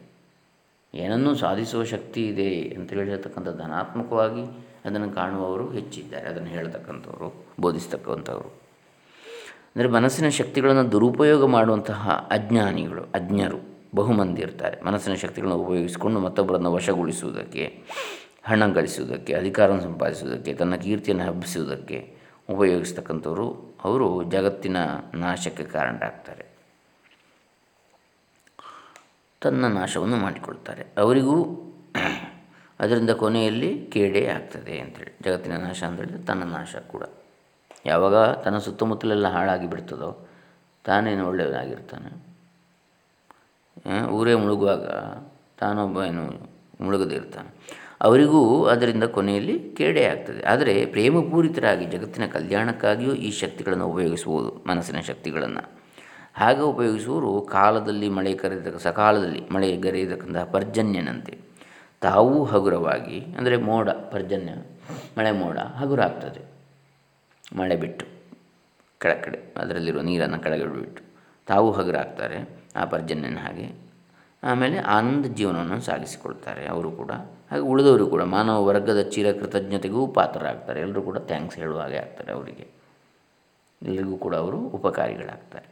ಏನನ್ನೂ ಸಾಧಿಸುವ ಶಕ್ತಿ ಇದೆ ಅಂತ ಹೇಳ್ತಕ್ಕಂಥ ಧನಾತ್ಮಕವಾಗಿ ಅದನ್ನು ಕಾಣುವವರು ಹೆಚ್ಚಿದ್ದಾರೆ, ಅದನ್ನು ಹೇಳ್ತಕ್ಕಂಥವ್ರು, ಬೋಧಿಸ್ತಕ್ಕಂಥವ್ರು. ಅಂದರೆ ಮನಸ್ಸಿನ ಶಕ್ತಿಗಳನ್ನು ದುರುಪಯೋಗ ಮಾಡುವಂತಹ ಅಜ್ಞಾನಿಗಳು, ಅಜ್ಞರು, ಬಹುಮಂದಿ ಇರ್ತಾರೆ. ಮನಸ್ಸಿನ ಶಕ್ತಿಗಳನ್ನು ಉಪಯೋಗಿಸಿಕೊಂಡು ಮತ್ತೊಬ್ಬರನ್ನು ವಶಗೊಳಿಸುವುದಕ್ಕೆ, ಹಣ ಗಳಿಸುವುದಕ್ಕೆ ಅಧಿಕಾರವನ್ನು ಸಂಪಾದಿಸುವುದಕ್ಕೆ, ತನ್ನ ಕೀರ್ತಿಯನ್ನು ಹಬ್ಬಿಸುವುದಕ್ಕೆ ಉಪಯೋಗಿಸ್ತಕ್ಕಂಥವರು, ಅವರು ಜಗತ್ತಿನ ನಾಶಕ್ಕೆ ಕಾರಣರಾಗ್ತಾರೆ. ತನ್ನ ನಾಶವನ್ನು ಮಾಡಿಕೊಳ್ತಾರೆ. ಅವರಿಗೂ ಅದರಿಂದ ಕೊನೆಯಲ್ಲಿ ಕೇಡೇ ಆಗ್ತದೆ ಅಂಥೇಳಿ ಜಗತ್ತಿನ ನಾಶ ಅಂತೇಳಿದ್ರೆ ತನ್ನ ನಾಶ ಕೂಡ. ಯಾವಾಗ ತನ್ನ ಸುತ್ತಮುತ್ತಲೆಲ್ಲ ಹಾಳಾಗಿ ಬಿಡ್ತದೋ ತಾನೇನು ಒಳ್ಳೆಯದಾಗಿರ್ತಾನೆ ಊರೇ ಮುಳುಗುವಾಗ ತಾನೊಬ್ಬ ಏನು ಮುಳುಗದೇ ಇರ್ತಾನೆ. ಅವರಿಗೂ ಅದರಿಂದ ಕೊನೆಯಲ್ಲಿ ಕೇಡೇ ಆಗ್ತದೆ. ಆದರೆ ಪ್ರೇಮಪೂರಿತರಾಗಿ ಜಗತ್ತಿನ ಕಲ್ಯಾಣಕ್ಕಾಗಿಯೂ ಈ ಶಕ್ತಿಗಳನ್ನು ಉಪಯೋಗಿಸುವುದು ಮನಸ್ಸಿನ ಶಕ್ತಿಗಳನ್ನು. ಹಾಗೆ ಉಪಯೋಗಿಸುವರು ಕಾಲದಲ್ಲಿ ಮಳೆ ಕರೆಯತಕ್ಕ ಸಕಾಲದಲ್ಲಿ ಮಳೆ ಗರೆಯತಕ್ಕಂತಹ ಪರ್ಜನ್ಯನಂತೆ. ತಾವೂ ಹಗುರವಾಗಿ, ಅಂದರೆ ಮೋಡ ಪರ್ಜನ್ಯ ಮಳೆ ಮೋಡ ಹಗುರ ಆಗ್ತದೆ ಮಳೆ ಬಿಟ್ಟು ಕೆಳಗಡೆ ಅದರಲ್ಲಿರುವ ನೀರನ್ನು ಕೆಳಗಡೆ ಬಿಟ್ಟು ತಾವು ಹಗುರ ಆಗ್ತಾರೆ ಆ ಪರ್ಜನ್ಯನ ಹಾಗೆ. ಆಮೇಲೆ ಆನಂದ ಜೀವನವನ್ನು ಸಾಗಿಸಿಕೊಳ್ತಾರೆ ಅವರು ಕೂಡ. ಹಾಗೆ ಉಳಿದವರು ಕೂಡ ಮಾನವ ವರ್ಗದ ಚಿರ ಕೃತಜ್ಞತೆಗೂ ಪಾತ್ರರಾಗ್ತಾರೆ. ಎಲ್ಲರೂ ಕೂಡ ಥ್ಯಾಂಕ್ಸ್ ಹೇಳುವ ಹಾಗೆ ಆಗ್ತಾರೆ ಅವರಿಗೆ. ಎಲ್ಲರಿಗೂ ಕೂಡ ಅವರು ಉಪಕಾರಿಗಳಾಗ್ತಾರೆ.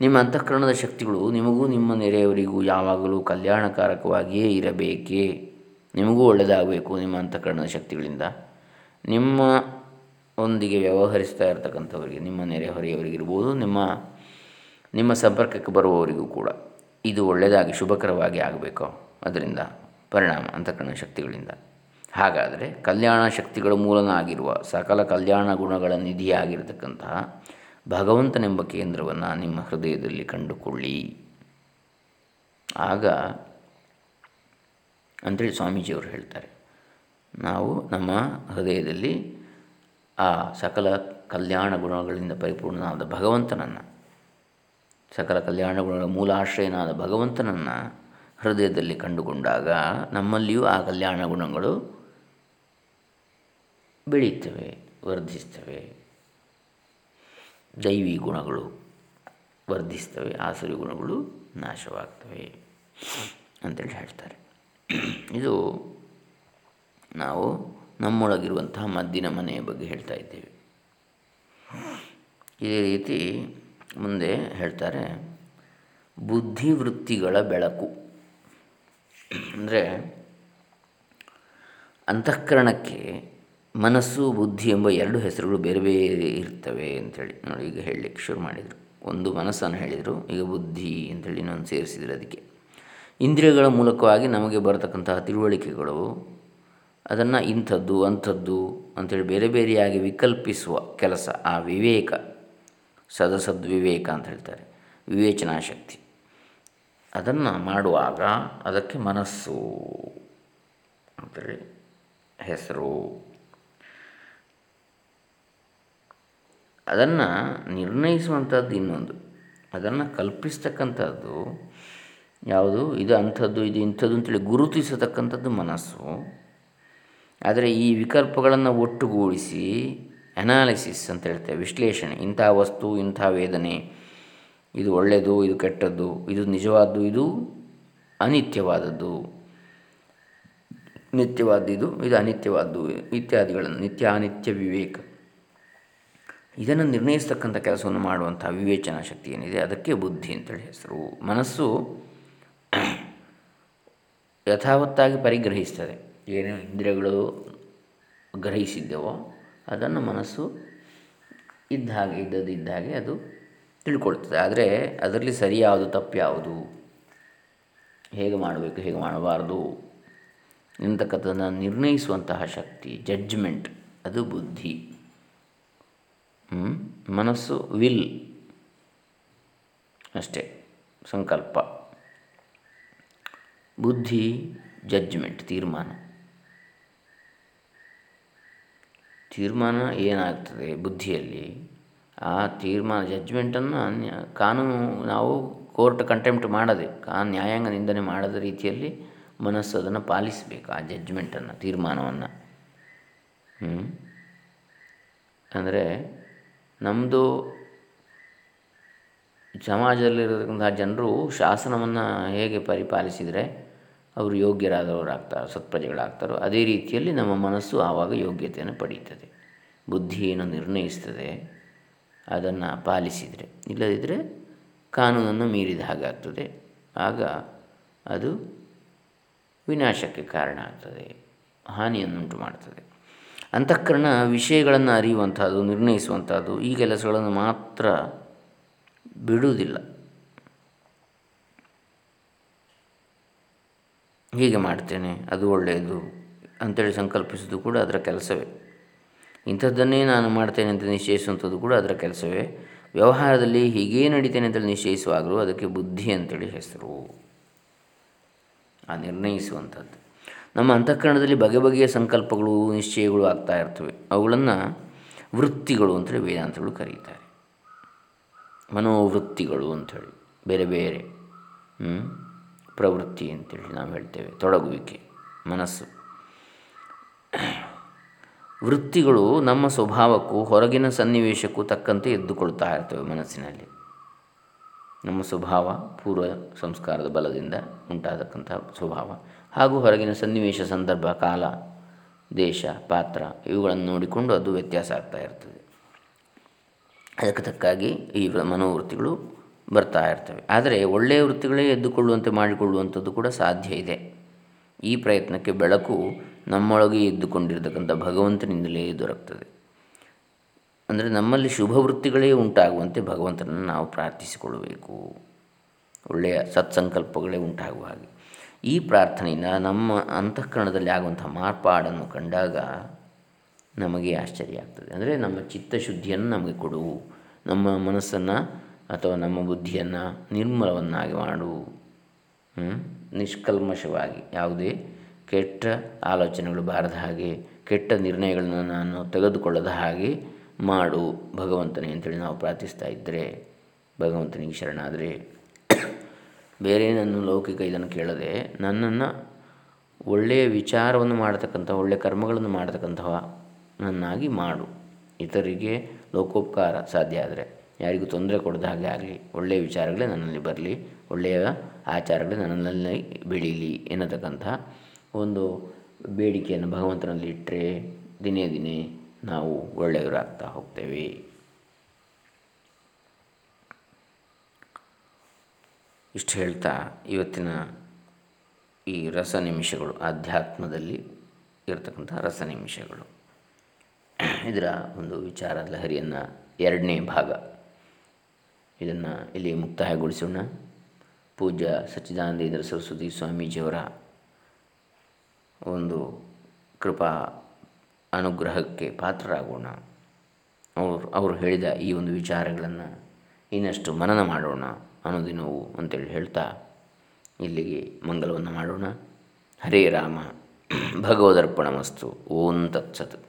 ನಿಮ್ಮ ಅಂತಃಕರಣದ ಶಕ್ತಿಗಳು ನಿಮಗೂ ನಿಮ್ಮ ನೆರೆಯವರಿಗೂ ಯಾವಾಗಲೂ ಕಲ್ಯಾಣಕಾರಕವಾಗಿಯೇ ಇರಬೇಕೇ? ನಿಮಗೂ ಒಳ್ಳೆಯದಾಗಬೇಕು ನಿಮ್ಮ ಅಂತಃಕರಣದ ಶಕ್ತಿಗಳಿಂದ. ನಿಮ್ಮ ಒಂದಿಗೆ ವ್ಯವಹರಿಸ್ತಾ ಇರತಕ್ಕಂಥವರಿಗೆ, ನಿಮ್ಮ ನೆರೆಹೊರೆಯವರಿಗಿರ್ಬೋದು ನಿಮ್ಮ ನಿಮ್ಮ ಸಂಪರ್ಕಕ್ಕೆ ಬರುವವರಿಗೂ ಕೂಡ ಇದು ಒಳ್ಳೆಯದಾಗಿ, ಶುಭಕರವಾಗಿ ಆಗಬೇಕು ಅದರಿಂದ ಪರಿಣಾಮ ಅಂತಃಕರಣ ಶಕ್ತಿಗಳಿಂದ. ಹಾಗಾದರೆ ಕಲ್ಯಾಣ ಶಕ್ತಿಗಳ ಮೂಲನಾಗಿರುವ ಸಕಲ ಕಲ್ಯಾಣ ಗುಣಗಳ ನಿಧಿಯಾಗಿರತಕ್ಕಂತಹ ಭಗವಂತನೆಂಬ ಕೇಂದ್ರವನ್ನು ನಿಮ್ಮ ಹೃದಯದಲ್ಲಿ ಕಂಡುಕೊಳ್ಳಿ. ಆಗ ಅಂಥೇಳಿ ಸ್ವಾಮೀಜಿಯವರು ಹೇಳ್ತಾರೆ. ನಾವು ನಮ್ಮ ಹೃದಯದಲ್ಲಿ ಆ ಸಕಲ ಕಲ್ಯಾಣ ಗುಣಗಳಿಂದ ಪರಿಪೂರ್ಣನಾದ ಭಗವಂತನನ್ನು, ಸಕಲ ಕಲ್ಯಾಣ ಗುಣಗಳ ಮೂಲಾಶ್ರಯನಾದ ಭಗವಂತನನ್ನು ಹೃದಯದಲ್ಲಿ ಕಂಡುಕೊಂಡಾಗ ನಮ್ಮಲ್ಲಿಯೂ ಆ ಕಲ್ಯಾಣ ಗುಣಗಳು ಬೆಳೀತವೆ ವರ್ಧಿಸ್ತವೆ. ದೈವಿ ಗುಣಗಳು ವರ್ಧಿಸ್ತವೆ, ಆಸುರಿ ಗುಣಗಳು ನಾಶವಾಗ್ತವೆ ಅಂತೇಳಿ ಹೇಳ್ತಾರೆ. ಇದು ನಾವು ನಮ್ಮೊಳಗಿರುವಂತಹ ಮದ್ದಿನ ಮನೆಯ ಬಗ್ಗೆ ಹೇಳ್ತಾ ಇದ್ದೇವೆ. ಇದೇ ರೀತಿ ಮುಂದೆ ಹೇಳ್ತಾರೆ, ಬುದ್ಧಿವೃತ್ತಿಗಳ ಬೆಳಕು. ಅಂದರೆ ಅಂತಃಕರಣಕ್ಕೆ ಮನಸ್ಸು, ಬುದ್ಧಿ ಎಂಬ ಎರಡು ಹೆಸರುಗಳು ಬೇರೆ ಬೇರೆ ಇರ್ತವೆ ಅಂಥೇಳಿ ನೋಡಿ, ಈಗ ಹೇಳಲಿಕ್ಕೆ ಶುರು ಮಾಡಿದರು. ಒಂದು ಮನಸ್ಸನ್ನು ಹೇಳಿದರು, ಈಗ ಬುದ್ಧಿ ಅಂಥೇಳಿ ಇನ್ನೊಂದು ಸೇರಿಸಿದರು ಅದಕ್ಕೆ. ಇಂದ್ರಿಯಗಳ ಮೂಲಕವಾಗಿ ನಮಗೆ ಬರತಕ್ಕಂತಹ ತಿಳುವಳಿಕೆಗಳು, ಅದನ್ನು ಇಂಥದ್ದು, ಅಂಥದ್ದು ಅಂಥೇಳಿ ಬೇರೆ ಬೇರೆಯಾಗಿ ವಿಕಲ್ಪಿಸುವ ಕೆಲಸ. ಆ ವಿವೇಕ ಸದಸದ್ವಿವೇಕ ಅಂತ ಹೇಳ್ತಾರೆ. ವಿವೇಚನಾ ಶಕ್ತಿ ಅದನ್ನು ಮಾಡುವಾಗ ಅದಕ್ಕೆ ಮನಸ್ಸು ಅಂತೇಳಿ ಹೆಸರು. ಅದನ್ನು ನಿರ್ಣಯಿಸುವಂಥದ್ದು ಇನ್ನೊಂದು. ಅದನ್ನು ಕಲ್ಪಿಸ್ತಕ್ಕಂಥದ್ದು ಯಾವುದು? ಇದು ಅಂಥದ್ದು, ಇದು ಇಂಥದ್ದು ಅಂತೇಳಿ ಗುರುತಿಸತಕ್ಕಂಥದ್ದು ಮನಸ್ಸು. ಆದರೆ ಈ ವಿಕಲ್ಪಗಳನ್ನು ಒಟ್ಟುಗೂಡಿಸಿ ಅನಾಲಿಸಿಸ್ ಅಂತ ಹೇಳ್ತೇವೆ, ವಿಶ್ಲೇಷಣೆ. ಇಂಥ ವಸ್ತು, ಇಂಥ ವೇದನೆ, ಇದು ಒಳ್ಳೆಯದು, ಇದು ಕೆಟ್ಟದ್ದು, ಇದು ನಿಜವಾದ್ದು, ಇದು ಅನಿತ್ಯವಾದದ್ದು. ನಿತ್ಯವಾದ್ದು ಇದು ಅನಿತ್ಯವಾದ್ದು, ಇತ್ಯಾದಿಗಳನ್ನು, ನಿತ್ಯ ಅನಿತ್ಯ ವಿವೇಕ. ಇದನ್ನು ನಿರ್ಣಯಿಸ್ತಕ್ಕಂಥ ಕೆಲಸವನ್ನು ಮಾಡುವಂಥ ವಿವೇಚನಾ ಶಕ್ತಿ ಏನಿದೆ? ಅದಕ್ಕೆ ಬುದ್ಧಿ ಅಂತೇಳಿ ಹೆಸರು. ಮನಸ್ಸು ಯಥಾವತ್ತಾಗಿ ಪರಿಗ್ರಹಿಸ್ತದೆ. ಏನು ಇಂದ್ರಿಯಗಳು ಗ್ರಹಿಸಿದ್ದೆವೋ ಅದನ್ನು ಮನಸ್ಸು ಇದ್ದ ಹಾಗೆ, ಇದ್ದದ್ದು ಇದ್ದ ಹಾಗೆ ಅದು ತಿಳ್ಕೊಳ್ತದೆ. ಆದರೆ ಅದರಲ್ಲಿ ಸರಿಯಾವುದು ತಪ್ಪು ಯಾವುದು ಹೇಗೆ ಮಾಡಬೇಕು, ಹೇಗೆ ಮಾಡಬಾರ್ದು ಎಂತಕ್ಕಂಥದ್ದನ್ನು ನಿರ್ಣಯಿಸುವಂತಹ ಶಕ್ತಿ ಜಡ್ಜ್ಮೆಂಟ್ ಅದು ಬುದ್ಧಿ. ಮನಸ್ಸು ವಿಲ್ ಅಷ್ಟೇ, ಸಂಕಲ್ಪ. ಬುದ್ಧಿ ಜಡ್ಜ್ಮೆಂಟ್ ತೀರ್ಮಾನ. ತೀರ್ಮಾನ ಏನಾಗ್ತದೆ ಬುದ್ಧಿಯಲ್ಲಿ? ಆ ತೀರ್ಮಾನ ಜಡ್ಜ್ಮೆಂಟನ್ನು ಕಾನೂನು ನಾವು ಕೋರ್ಟ್ ಕಂಟೆಂಪ್ಟ್ ಮಾಡದೆ, ಆ ನ್ಯಾಯಾಂಗ ನಿಂದನೆ ಮಾಡದ ರೀತಿಯಲ್ಲಿ ಮನಸ್ಸು ಅದನ್ನು ಪಾಲಿಸಬೇಕು, ಆ ಜಡ್ಜ್ಮೆಂಟನ್ನು ತೀರ್ಮಾನವನ್ನು. ಅಂದರೆ ನಮ್ಮದು ಸಮಾಜದಲ್ಲಿರತಕ್ಕಂಥ ಜನರು ಶಾಸನವನ್ನು ಹೇಗೆ ಪರಿಪಾಲಿಸಿದರೆ ಅವರು ಯೋಗ್ಯರಾದವರು ಆಗ್ತಾರೆ ಸತ್ಪ್ರಜೆಗಳಾಗ್ತಾರೋ, ಅದೇ ರೀತಿಯಲ್ಲಿ ನಮ್ಮ ಮನಸ್ಸು ಆವಾಗ ಯೋಗ್ಯತೆಯನ್ನು ಪಡೀತದೆ ಬುದ್ಧಿಯನ್ನು ನಿರ್ಣಯಿಸ್ತದೆ, ಅದನ್ನು ಪಾಲಿಸಿದರೆ. ಇಲ್ಲದಿದ್ದರೆ ಕಾನೂನನ್ನು ಮೀರಿದ ಹಾಗಾಗ್ತದೆ. ಆಗ ಅದು ವಿನಾಶಕ್ಕೆ ಕಾರಣ ಆಗ್ತದೆ, ಹಾನಿಯನ್ನುಂಟು ಮಾಡ್ತದೆ. ಅಂತಃಕರಣ ವಿಷಯಗಳನ್ನು ಅರಿಯುವಂಥದ್ದು, ನಿರ್ಣಯಿಸುವಂಥದ್ದು, ಈ ಕೆಲಸಗಳನ್ನು ಮಾತ್ರ ಬಿಡುವುದಿಲ್ಲ. ಹೀಗೆ ಮಾಡ್ತೇನೆ, ಅದು ಒಳ್ಳೆಯದು ಅಂತೇಳಿ ಸಂಕಲ್ಪಿಸೋದು ಕೂಡ ಅದರ ಕೆಲಸವೇ. ಇಂಥದ್ದನ್ನೇ ನಾನು ಮಾಡ್ತೇನೆ ಅಂತ ನಿಶ್ಚಯಿಸುವಂಥದ್ದು ಕೂಡ ಅದರ ಕೆಲಸವೇ. ವ್ಯವಹಾರದಲ್ಲಿ ಹೀಗೇ ನಡೀತೇನೆ ಅಂತೇಳಿ ನಿಶ್ಚಯಿಸುವಾಗಲೂ ಅದಕ್ಕೆ ಬುದ್ಧಿ ಅಂತೇಳಿ ಹೆಸರು. ಆ ನಿರ್ಣಯಿಸುವಂಥದ್ದು. ನಮ್ಮ ಅಂತಃಕರಣದಲ್ಲಿ ಬಗೆ ಬಗೆಯ ಸಂಕಲ್ಪಗಳು, ನಿಶ್ಚಯಗಳು ಆಗ್ತಾ ಇರ್ತವೆ. ಅವುಗಳನ್ನು ವೃತ್ತಿಗಳು ಅಂತೇಳಿ ವೇದಾಂತಗಳು ಕರೀತಾರೆ. ಮನೋವೃತ್ತಿಗಳು ಅಂಥೇಳಿ ಬೇರೆ ಬೇರೆ. ಪ್ರವೃತ್ತಿ ಅಂತೇಳಿ ನಾವು ಹೇಳ್ತೇವೆ, ತೊಡಗುವಿಕೆ, ಮನಸ್ಸು. ವೃತ್ತಿಗಳು ನಮ್ಮ ಸ್ವಭಾವಕ್ಕೂ ಹೊರಗಿನ ಸನ್ನಿವೇಶಕ್ಕೂ ತಕ್ಕಂತೆ ಎದ್ದುಕೊಳ್ತಾ ಇರ್ತವೆ ಮನಸ್ಸಿನಲ್ಲಿ. ನಮ್ಮ ಸ್ವಭಾವ ಪೂರ್ವ ಸಂಸ್ಕಾರದ ಬಲದಿಂದ ಉಂಟಾದಕ್ಕಂಥ ಸ್ವಭಾವ. ಹಾಗೂ ಹೊರಗಿನ ಸನ್ನಿವೇಶ, ಸಂದರ್ಭ, ಕಾಲ, ದೇಶ, ಪಾತ್ರ ಇವುಗಳನ್ನು ನೋಡಿಕೊಂಡು ಅದು ವ್ಯತ್ಯಾಸ ಆಗ್ತಾ ಇರ್ತದೆ. ಅದಕ್ಕೆ ತಕ್ಕಾಗಿ ಈ ಮನೋವೃತ್ತಿಗಳು ಬರ್ತಾ ಇರ್ತವೆ. ಆದರೆ ಒಳ್ಳೆಯ ವೃತ್ತಿಗಳೇ ಎದ್ದುಕೊಳ್ಳುವಂತೆ ಮಾಡಿಕೊಳ್ಳುವಂಥದ್ದು ಕೂಡ ಸಾಧ್ಯ ಇದೆ. ಈ ಪ್ರಯತ್ನಕ್ಕೆ ಬೆಳಕು ನಮ್ಮೊಳಗೆ ಎದ್ದುಕೊಂಡಿರತಕ್ಕಂಥ ಭಗವಂತನಿಂದಲೇ ದೊರಕ್ತದೆ. ಅಂದರೆ ನಮ್ಮಲ್ಲಿ ಶುಭ ವೃತ್ತಿಗಳೇ ಉಂಟಾಗುವಂತೆ ಭಗವಂತನನ್ನು ನಾವು ಪ್ರಾರ್ಥಿಸಿಕೊಳ್ಳಬೇಕು. ಒಳ್ಳೆಯ ಸತ್ಸಂಕಲ್ಪಗಳೇ ಉಂಟಾಗುವ ಹಾಗೆ. ಈ ಪ್ರಾರ್ಥನೆಯಿಂದ ನಮ್ಮ ಅಂತಃಕರಣದಲ್ಲಿ ಆಗುವಂಥ ಮಾರ್ಪಾಡನ್ನು ಕಂಡಾಗ ನಮಗೆ ಆಶ್ಚರ್ಯ ಆಗ್ತದೆ. ಅಂದರೆ ನಮ್ಮ ಚಿತ್ತಶುದ್ಧಿಯನ್ನು ನಮಗೆ ಕೊಡು. ನಮ್ಮ ಮನಸ್ಸನ್ನು ಅಥವಾ ನಮ್ಮ ಬುದ್ಧಿಯನ್ನು ನಿರ್ಮಲವನ್ನಾಗಿ ಮಾಡು ನಿಷ್ಕಲ್ಮಶವಾಗಿ. ಯಾವುದೇ ಕೆಟ್ಟ ಆಲೋಚನೆಗಳು ಬಾರದ ಹಾಗೆ, ಕೆಟ್ಟ ನಿರ್ಣಯಗಳನ್ನು ನಾನು ತೆಗೆದುಕೊಳ್ಳದ ಹಾಗೆ ಮಾಡು, ಭಗವಂತನೇ ಅಂತೇಳಿ ನಾವು ಪ್ರಾರ್ಥಿಸ್ತಾ ಇದ್ದರೆ ಭಗವಂತನಿಗೆ ಶರಣಾದರೆ. ಬೇರೆ ನನ್ನ ಲೌಕಿಕ ಇದನ್ನು ಕೇಳದೆ ನನ್ನನ್ನು ಒಳ್ಳೆಯ ವಿಚಾರವನ್ನು ಮಾಡತಕ್ಕಂಥ, ಒಳ್ಳೆಯ ಕರ್ಮಗಳನ್ನು ಮಾಡತಕ್ಕಂಥ ನನ್ನಾಗಿ ಮಾಡು. ಇತರಿಗೆ ಲೋಕೋಪಕಾರ ಸಾಧ್ಯ ಆದರೆ. ಯಾರಿಗೂ ತೊಂದರೆ ಕೊಡದ ಹಾಗೆ ಆಗಲಿ. ಒಳ್ಳೆಯ ವಿಚಾರಗಳೇ ನನ್ನಲ್ಲಿ ಬರಲಿ. ಒಳ್ಳೆಯ ಆಚಾರಗಳೇ ನನ್ನಲ್ಲಿ ಬೆಳೀಲಿ ಎನ್ನತಕ್ಕಂಥ ಒಂದು ಬೇಡಿಕೆಯನ್ನು ಭಗವಂತನಲ್ಲಿ ಇಟ್ಟರೆ ದಿನೇ ದಿನೇ ನಾವು ಒಳ್ಳೆಯವರಾಗ್ತಾ ಹೋಗ್ತೇವೆ. ಇಷ್ಟು ಹೇಳ್ತಾ ಇವತ್ತಿನ ಈ ರಸ ನಿಮಿಷಗಳು, ಆಧ್ಯಾತ್ಮದಲ್ಲಿ ಇರತಕ್ಕಂಥ ರಸ ನಿಮಿಷಗಳು. ಇದರ ಒಂದು ವಿಚಾರ ಲಹರಿಯನ್ನು ಎರಡನೇ ಭಾಗ. ಇದನ್ನು ಇಲ್ಲಿ ಮುಕ್ತಾಯಗೊಳಿಸೋಣ. ಪೂಜ್ಯ ಸಚ್ಚಿದಾನಂದೇಂದ್ರ ಸರಸ್ವತಿ ಸ್ವಾಮೀಜಿಯವರ ಒಂದು ಕೃಪಾ ಅನುಗ್ರಹಕ್ಕೆ ಪಾತ್ರರಾಗೋಣ. ಅವರು ಅವರು ಹೇಳಿದ ಈ ಒಂದು ವಿಚಾರಗಳನ್ನು ಇನ್ನಷ್ಟು ಮನನ ಮಾಡೋಣ ಅನುದಿನವು ಅಂತೇಳಿ ಹೇಳ್ತಾ ಇಲ್ಲಿಗೆ ಮಂಗಲವನ್ನು ಮಾಡೋಣ. ಹರೇ ರಾಮ ಭಗವದರ್ಪಣ ಮಸ್ತು ಓಂ ತತ್ಸತ್.